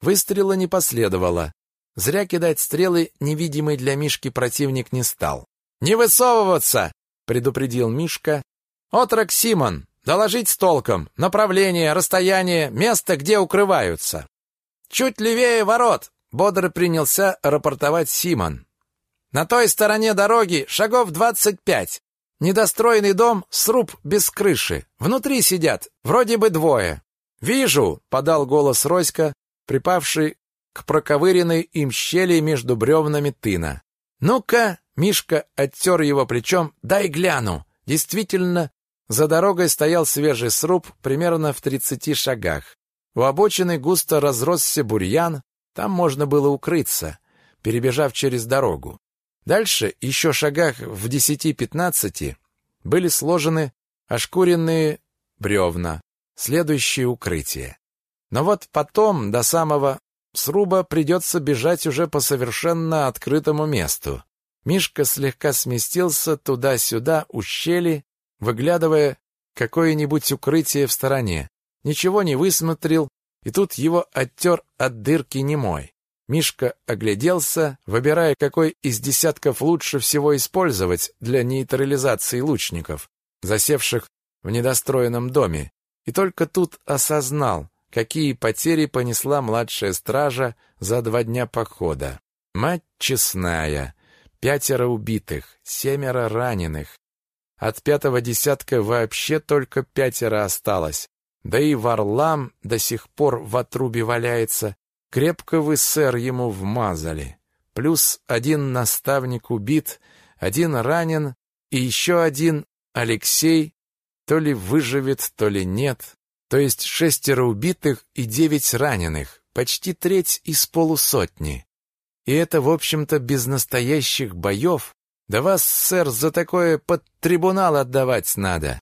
Speaker 1: Выстрела не последовало. Зря кидать стрелы невидимый для Мишки противник не стал. «Не высовываться!» — предупредил Мишка. «Отрок Симон, доложить с толком, направление, расстояние, место, где укрываются». «Чуть левее ворот!» — бодро принялся рапортовать Симон. «На той стороне дороги шагов двадцать пять. Недостроенный дом, сруб без крыши. Внутри сидят, вроде бы двое. Вижу, подал голос Роська, припавший к проковыренной им щели между бревнами тына. Ну-ка, Мишка оттер его плечом, дай гляну. Действительно, за дорогой стоял свежий сруб примерно в тридцати шагах. У обочины густо разросся бурьян, там можно было укрыться, перебежав через дорогу. Дальше, еще шагах в десяти-пятнадцати, были сложены ошкуренные бревна, следующее укрытие. Но вот потом, до самого сруба, придется бежать уже по совершенно открытому месту. Мишка слегка сместился туда-сюда, у щели, выглядывая какое-нибудь укрытие в стороне. Ничего не высмотрел, и тут его оттер от дырки немой. Мишка огляделся, выбирая, какой из десятков лучше всего использовать для нейтрализации лучников, засевших в недостроенном доме, и только тут осознал, какие потери понесла младшая стража за два дня похода. Мать честная, пятеро убитых, семеро раненых. От пятого десятка вообще только пятеро осталось, да и Варлам до сих пор в отрубе валяется, Крепко вы, сэр, ему вмазали. Плюс один наставник убит, один ранен, и еще один, Алексей, то ли выживет, то ли нет. То есть шестеро убитых и девять раненых, почти треть из полусотни. И это, в общем-то, без настоящих боев. Да вас, сэр, за такое под трибунал отдавать надо.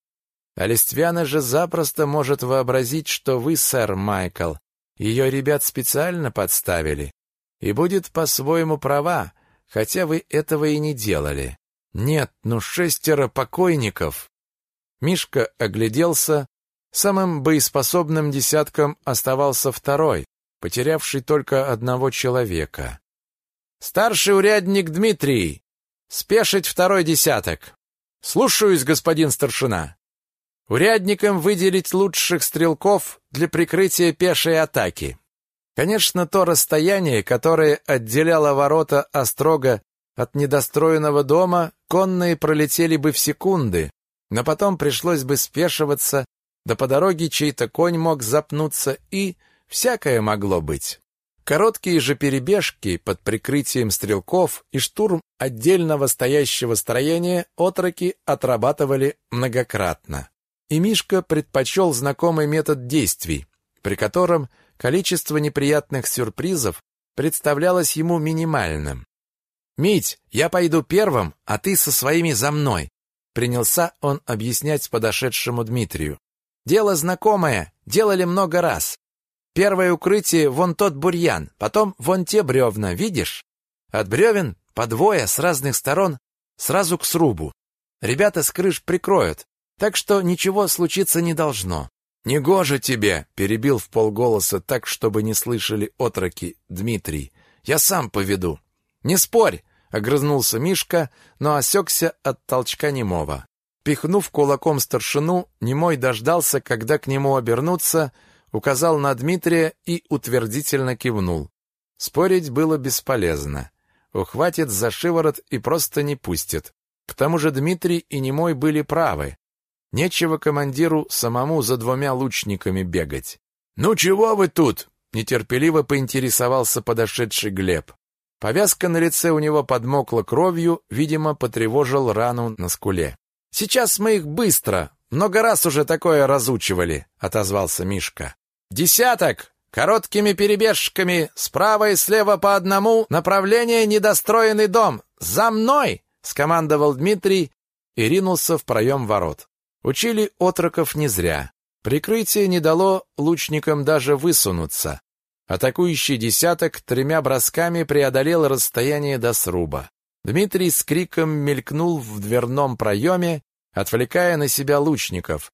Speaker 1: А Листвяна же запросто может вообразить, что вы, сэр Майкл, ее ребят специально подставили. И будет по-своему права, хотя вы этого и не делали. Нет, ну шестеро покойников. Мишка огляделся. Самым боеспособным десятком оставался второй, потерявший только одного человека. Старший урядник Дмитрий, спешить второй десяток. Слушаюсь, господин старшина. Урядникам выделить лучших стрелков для прикрытия пешей атаки. Конечно, то расстояние, которое отделяло ворота Острога от недостроенного дома, конные пролетели бы в секунды, но потом пришлось бы спешиваться, да по дороге чей-то конь мог запнуться, и всякое могло быть. Короткие же перебежки под прикрытием стрелков и штурм отдельного стоящего строения отроки отрабатывали многократно и Мишка предпочел знакомый метод действий, при котором количество неприятных сюрпризов представлялось ему минимальным. «Мить, я пойду первым, а ты со своими за мной», принялся он объяснять подошедшему Дмитрию. «Дело знакомое, делали много раз. Первое укрытие вон тот бурьян, потом вон те бревна, видишь? От бревен по двое с разных сторон сразу к срубу. Ребята с крыш прикроют, так что ничего случиться не должно. «Негоже тебе!» — перебил в полголоса так, чтобы не слышали отроки Дмитрий. «Я сам поведу». «Не спорь!» — огрызнулся Мишка, но осекся от толчка немого. Пихнув кулаком старшину, немой дождался, когда к нему обернуться, указал на Дмитрия и утвердительно кивнул. Спорить было бесполезно. Ухватит за шиворот и просто не пустит. К тому же Дмитрий и Немой были правы. Нечего командиру самому за двумя лучниками бегать. «Ну чего вы тут?» — нетерпеливо поинтересовался подошедший Глеб. Повязка на лице у него подмокла кровью, видимо, потревожил рану на скуле. «Сейчас мы их быстро! Много раз уже такое разучивали!» — отозвался Мишка. «Десяток! Короткими перебежками, справа и слева по одному, направление недостроенный дом! За мной!» — скомандовал Дмитрий и ринулся в проем ворот. Учили отроков не зря. Прикрытие не дало лучникам даже высунуться. Атакующий десяток тремя бросками преодолел расстояние до сруба. Дмитрий с криком мелькнул в дверном проеме, отвлекая на себя лучников,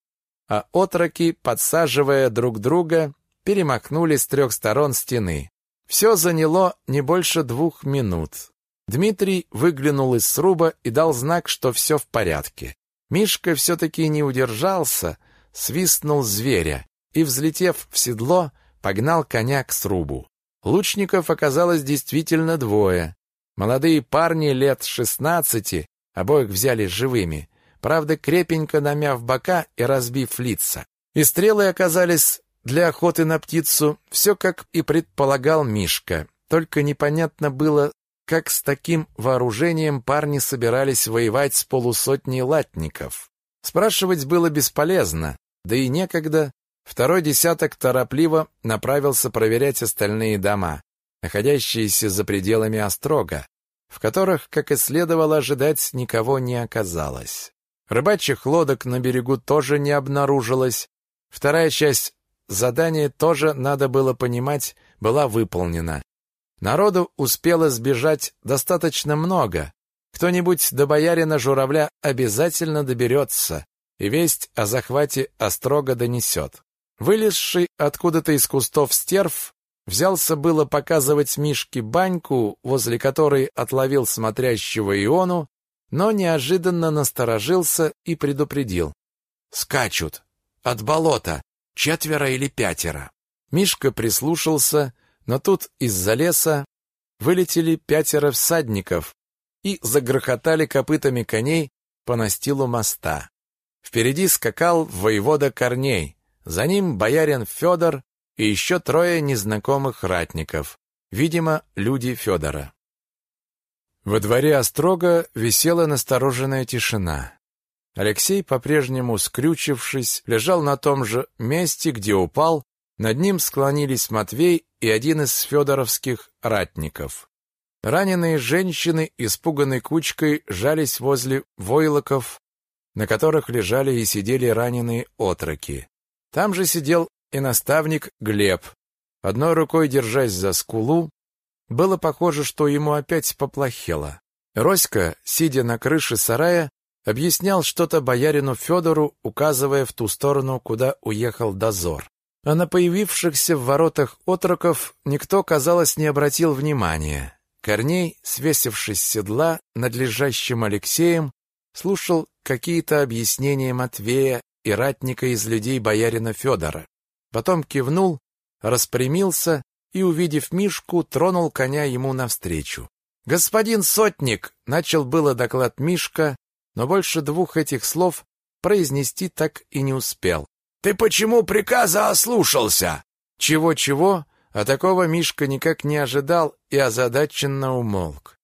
Speaker 1: а отроки, подсаживая друг друга, перемахнули с трех сторон стены. Все заняло не больше двух минут. Дмитрий выглянул из сруба и дал знак, что все в порядке. Мишка все-таки не удержался, свистнул зверя и, взлетев в седло, погнал коня к срубу. Лучников оказалось действительно двое. Молодые парни лет шестнадцати, обоих взяли живыми, правда, крепенько намяв бока и разбив лица. И стрелы оказались для охоты на птицу все как и предполагал Мишка, только непонятно было, как с таким вооружением парни собирались воевать с полусотней латников. Спрашивать было бесполезно, да и некогда. Второй десяток торопливо направился проверять остальные дома, находящиеся за пределами острога, в которых, как и следовало ожидать, никого не оказалось. Рыбачьих лодок на берегу тоже не обнаружилось. Вторая часть задания тоже, надо было понимать, была выполнена. Народу успело сбежать достаточно много. Кто-нибудь до боярина Журавля обязательно доберется, и весть о захвате острого донесет. Вылезший откуда-то из кустов стерв взялся было показывать Мишке баньку, возле которой отловил смотрящего Иону, но неожиданно насторожился и предупредил. «Скачут! От болота! Четверо или пятеро!» Мишка прислушался но тут из-за леса вылетели пятеро всадников и загрохотали копытами коней по настилу моста. Впереди скакал воевода Корней, за ним боярин Федор и еще трое незнакомых ратников, видимо, люди Федора. Во дворе Острога висела настороженная тишина. Алексей, по-прежнему скрючившись, лежал на том же месте, где упал, над ним склонились Матвей и один из федоровских ратников. Раненые женщины, испуганной кучкой, жались возле войлоков, на которых лежали и сидели раненые отроки. Там же сидел и наставник Глеб, одной рукой держась за скулу. Было похоже, что ему опять поплохело. Роська, сидя на крыше сарая, объяснял что-то боярину Федору, указывая в ту сторону, куда уехал дозор а на появившихся в воротах отроков никто, казалось, не обратил внимания. Корней, свесившись с седла над лежащим Алексеем, слушал какие-то объяснения Матвея и ратника из людей боярина Федора. Потом кивнул, распрямился и, увидев Мишку, тронул коня ему навстречу. «Господин сотник!» — начал было доклад Мишка, но больше двух этих слов произнести так и не успел. Ты почему приказа ослушался? Чего-чего, а такого Мишка никак не ожидал и озадаченно умолк.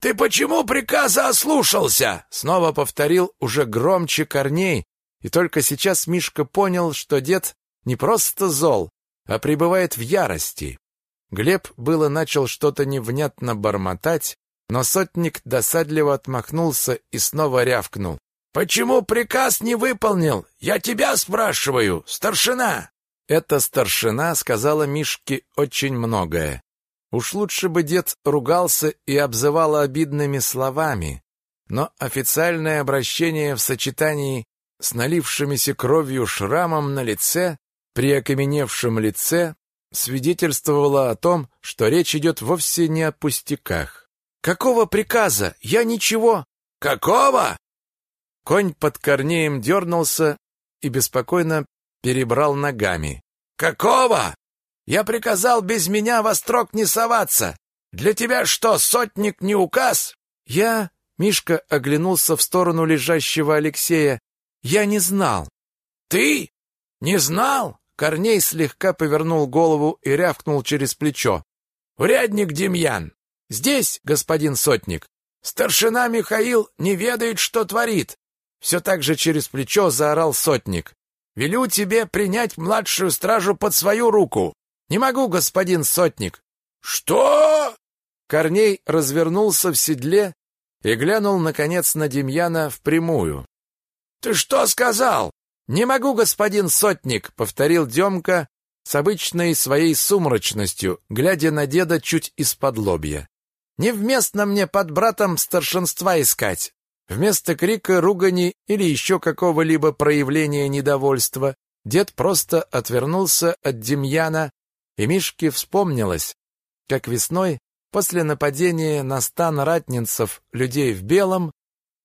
Speaker 1: Ты почему приказа ослушался? Снова повторил уже громче Корней, и только сейчас Мишка понял, что дед не просто зол, а пребывает в ярости. Глеб было начал что-то невнятно бормотать, но сотник досадливо отмахнулся и снова рявкнул. «Почему приказ не выполнил? Я тебя спрашиваю, старшина!» Эта старшина сказала Мишке очень многое. Уж лучше бы дед ругался и обзывал обидными словами, но официальное обращение в сочетании с налившимися кровью шрамом на лице, при окаменевшем лице, свидетельствовало о том, что речь идет вовсе не о пустяках. «Какого приказа? Я ничего!» «Какого?» Конь под корнеем дернулся и беспокойно перебрал ногами. «Какого? Я приказал без меня во строк не соваться. Для тебя что, сотник не указ?» «Я...» — Мишка оглянулся в сторону лежащего Алексея. «Я не знал». «Ты? Не знал?» Корней слегка повернул голову и рявкнул через плечо. «Урядник Демьян! Здесь, господин сотник! Старшина Михаил не ведает, что творит!» Все так же через плечо заорал сотник. «Велю тебе принять младшую стражу под свою руку!» «Не могу, господин сотник!» «Что?» Корней развернулся в седле и глянул, наконец, на Демьяна впрямую. «Ты что сказал?» «Не могу, господин сотник», — повторил Демка с обычной своей сумрачностью, глядя на деда чуть из-под лобья. «Невместно мне под братом старшинства искать». Вместо крика, ругани или еще какого-либо проявления недовольства дед просто отвернулся от Демьяна, и Мишке вспомнилось, как весной, после нападения на стан ратнинцев людей в белом,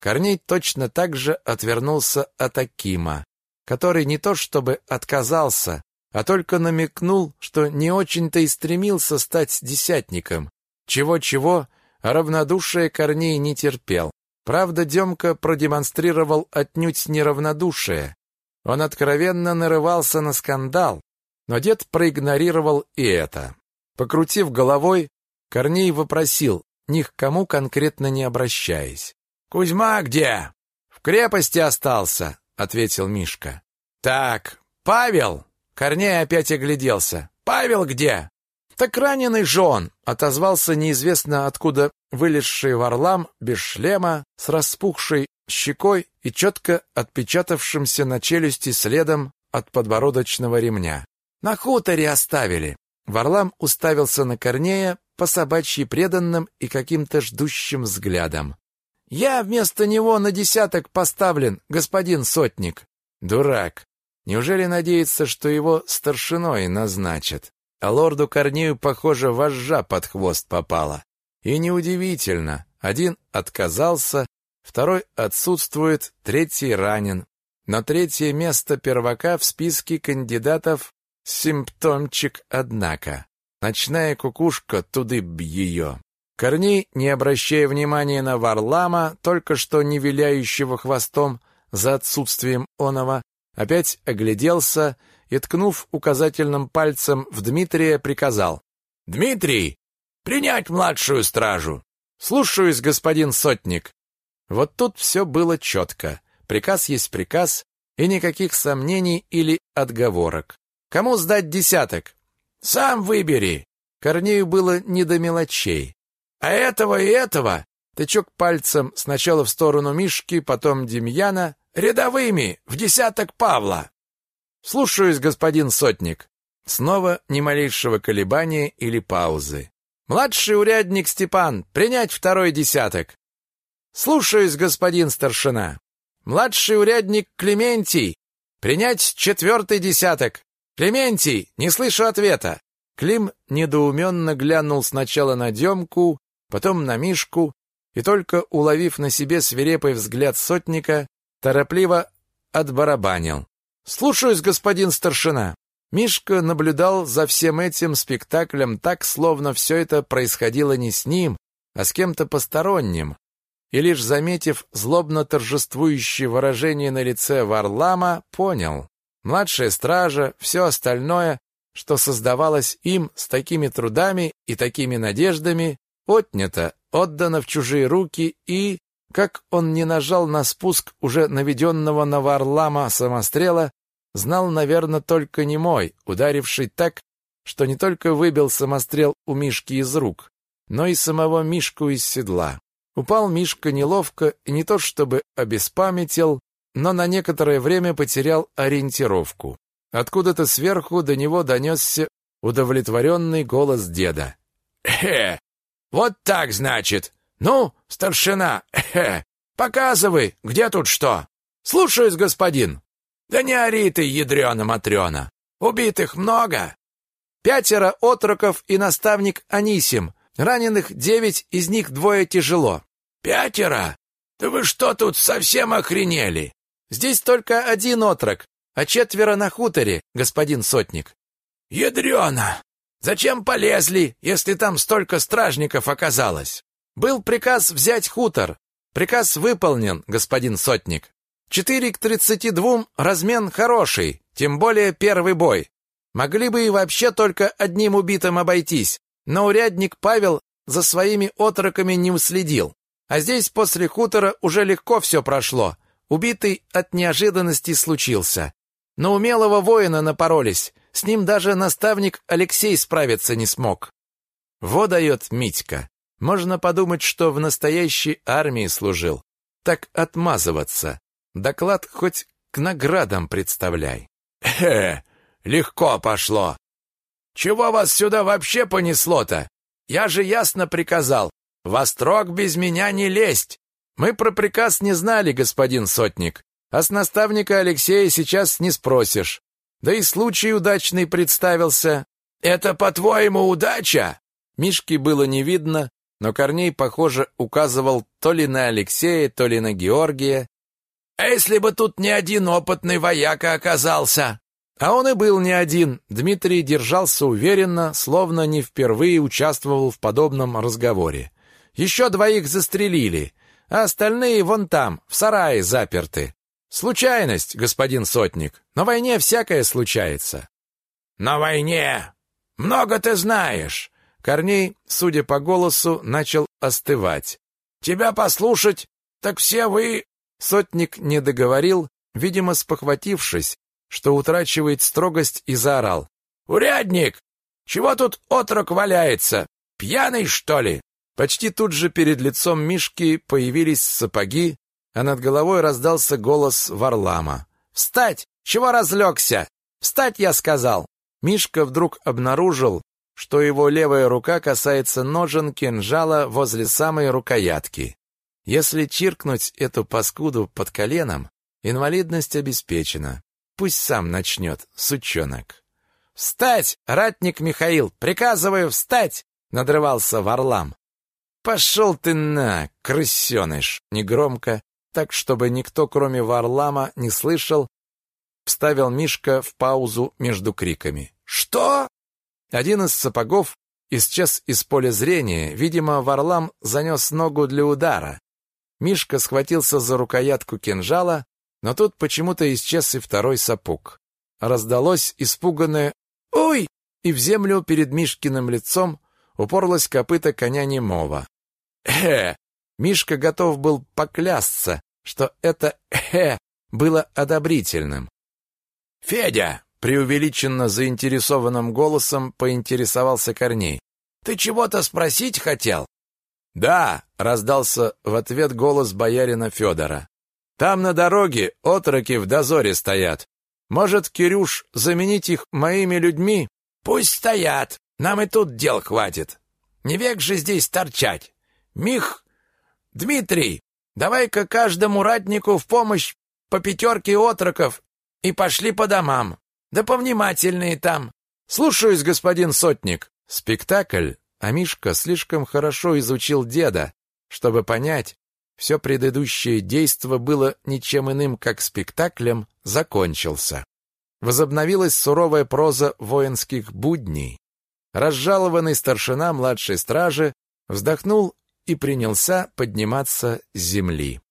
Speaker 1: Корней точно так же отвернулся от Акима который не то чтобы отказался, а только намекнул, что не очень-то и стремился стать десятником. Чего-чего, а равнодушие Корней не терпел. Правда, Демка продемонстрировал отнюдь неравнодушие. Он откровенно нарывался на скандал, но дед проигнорировал и это. Покрутив головой, Корней вопросил, ни к кому конкретно не обращаясь. «Кузьма где?» «В крепости остался», — ответил Мишка. «Так, Павел!» Корней опять огляделся. «Павел где?» «Так раненый же он!» — отозвался неизвестно откуда вылезший Варлам без шлема, с распухшей щекой и четко отпечатавшимся на челюсти следом от подбородочного ремня. «На хуторе оставили!» Варлам уставился на Корнея по собачьи преданным и каким-то ждущим взглядом. Я вместо него на десяток поставлен, господин сотник. Дурак. Неужели надеется, что его старшиной назначат? А лорду Корнею, похоже, вожжа под хвост попала. И неудивительно. Один отказался, второй отсутствует, третий ранен. Но третье место первака в списке кандидатов симптомчик, однако. Ночная кукушка, туды б ее. Корней, не обращая внимания на Варлама, только что не виляющего хвостом за отсутствием оного, опять огляделся и, ткнув указательным пальцем в Дмитрия, приказал. «Дмитрий, принять младшую стражу!» «Слушаюсь, господин сотник!» Вот тут все было четко. Приказ есть приказ, и никаких сомнений или отговорок. Кому сдать десяток? Сам выбери. Корнею было не до мелочей. А этого и этого, тычок пальцем сначала в сторону Мишки, потом Демьяна, рядовыми, в десяток Павла. Слушаюсь, господин сотник. Снова ни малейшего колебания или паузы. Младший урядник Степан, принять второй десяток. Слушаюсь, господин старшина. Младший урядник Клементий, принять четвертый десяток. Клементий, не слышу ответа. Клим недоуменно глянул сначала на Демку, потом на Мишку, и только уловив на себе свирепый взгляд сотника, торопливо отбарабанил. «Слушаюсь, господин старшина!» Мишка наблюдал за всем этим спектаклем так, словно все это происходило не с ним, а с кем-то посторонним, и лишь заметив злобно торжествующее выражение на лице Варлама, понял. Младшая стража, все остальное, что создавалось им с такими трудами и такими надеждами, отнято, отдано в чужие руки и, как он не нажал на спуск уже наведенного на Варлама самострела, знал, наверное, только не мой, ударивший так, что не только выбил самострел у Мишки из рук, но и самого Мишку из седла. Упал Мишка неловко и не то чтобы обеспамятил, но на некоторое время потерял ориентировку. Откуда-то сверху до него донесся удовлетворенный голос деда.
Speaker 2: «Э, вот так, значит. Ну, старшина, э, показывай, где тут что. Слушаюсь, господин. Да не ори ты, ядрена-матрена. Убитых много.
Speaker 1: Пятеро отроков и наставник Анисим. Раненых девять, из них двое тяжело.
Speaker 2: Пятеро? Да вы что тут совсем охренели?
Speaker 1: Здесь только один отрок, а четверо на хуторе, господин сотник.
Speaker 2: Ядрена! Зачем полезли, если там столько стражников оказалось?
Speaker 1: Был приказ взять хутор. Приказ выполнен, господин сотник. Четыре к тридцати двум размен хороший, тем более первый бой. Могли бы и вообще только одним убитым обойтись, но урядник Павел за своими отроками не уследил. А здесь после хутора уже легко все прошло. Убитый от неожиданности случился. На умелого воина напоролись. С ним даже наставник Алексей справиться не смог. Во дает Митька. Можно подумать, что в настоящей армии служил. Так отмазываться. Доклад хоть к наградам представляй.
Speaker 2: Хе, легко пошло. Чего вас сюда вообще понесло-то? Я же ясно приказал. Во строк без меня не лезть.
Speaker 1: Мы про приказ не знали, господин сотник. А с наставника Алексея сейчас не спросишь. Да и случай удачный представился.
Speaker 2: Это, по-твоему, удача?
Speaker 1: Мишки было не видно, но Корней, похоже, указывал то ли на Алексея, то ли на Георгия.
Speaker 2: А если бы тут не один опытный вояка оказался?
Speaker 1: А он и был не один. Дмитрий держался уверенно, словно не впервые участвовал в подобном разговоре. Еще двоих застрелили, а остальные вон там, в сарае заперты. Случайность, господин сотник. На войне всякое случается.
Speaker 2: На войне? Много ты знаешь.
Speaker 1: Корней, судя по голосу, начал остывать.
Speaker 2: Тебя послушать, так все вы
Speaker 1: Сотник не договорил, видимо, спохватившись, что утрачивает строгость, и заорал.
Speaker 2: «Урядник! Чего тут отрок валяется? Пьяный, что ли?»
Speaker 1: Почти тут же перед лицом Мишки появились сапоги, а над головой раздался голос Варлама. «Встать! Чего разлегся? Встать, я сказал!» Мишка вдруг обнаружил, что его левая рука касается ножен кинжала возле самой рукоятки. Если чиркнуть эту паскуду под коленом, инвалидность обеспечена. Пусть сам начнет, сучонок. «Встать, ратник Михаил! Приказываю встать!» — надрывался Варлам. «Пошел ты на, крысеныш!» — негромко, так, чтобы никто, кроме Варлама, не слышал, вставил Мишка в паузу между криками.
Speaker 2: «Что?»
Speaker 1: Один из сапогов исчез из поля зрения. Видимо, Варлам занес ногу для удара. Мишка схватился за рукоятку кинжала, но тут почему-то исчез и второй сапог. Раздалось испуганное «Ой!» и в землю перед Мишкиным лицом упорлась копыта коня немого. «Э!» Мишка готов был поклясться, что это «э» было одобрительным.
Speaker 2: «Федя!»
Speaker 1: — преувеличенно заинтересованным голосом поинтересовался Корней.
Speaker 2: «Ты чего-то спросить хотел?»
Speaker 1: «Да!» — раздался в ответ голос боярина Федора. «Там на дороге отроки в дозоре стоят. Может, Кирюш, заменить их моими людьми?»
Speaker 2: «Пусть стоят. Нам и тут дел хватит. Не век же здесь торчать. Мих, Дмитрий, давай-ка каждому ратнику в помощь по пятерке отроков и пошли по домам. Да повнимательнее там».
Speaker 1: «Слушаюсь, господин сотник. Спектакль а Мишка слишком хорошо изучил деда, чтобы понять, все предыдущее действо было ничем иным, как спектаклем, закончился. Возобновилась суровая проза воинских будней. Разжалованный старшина младшей стражи вздохнул и принялся подниматься с земли.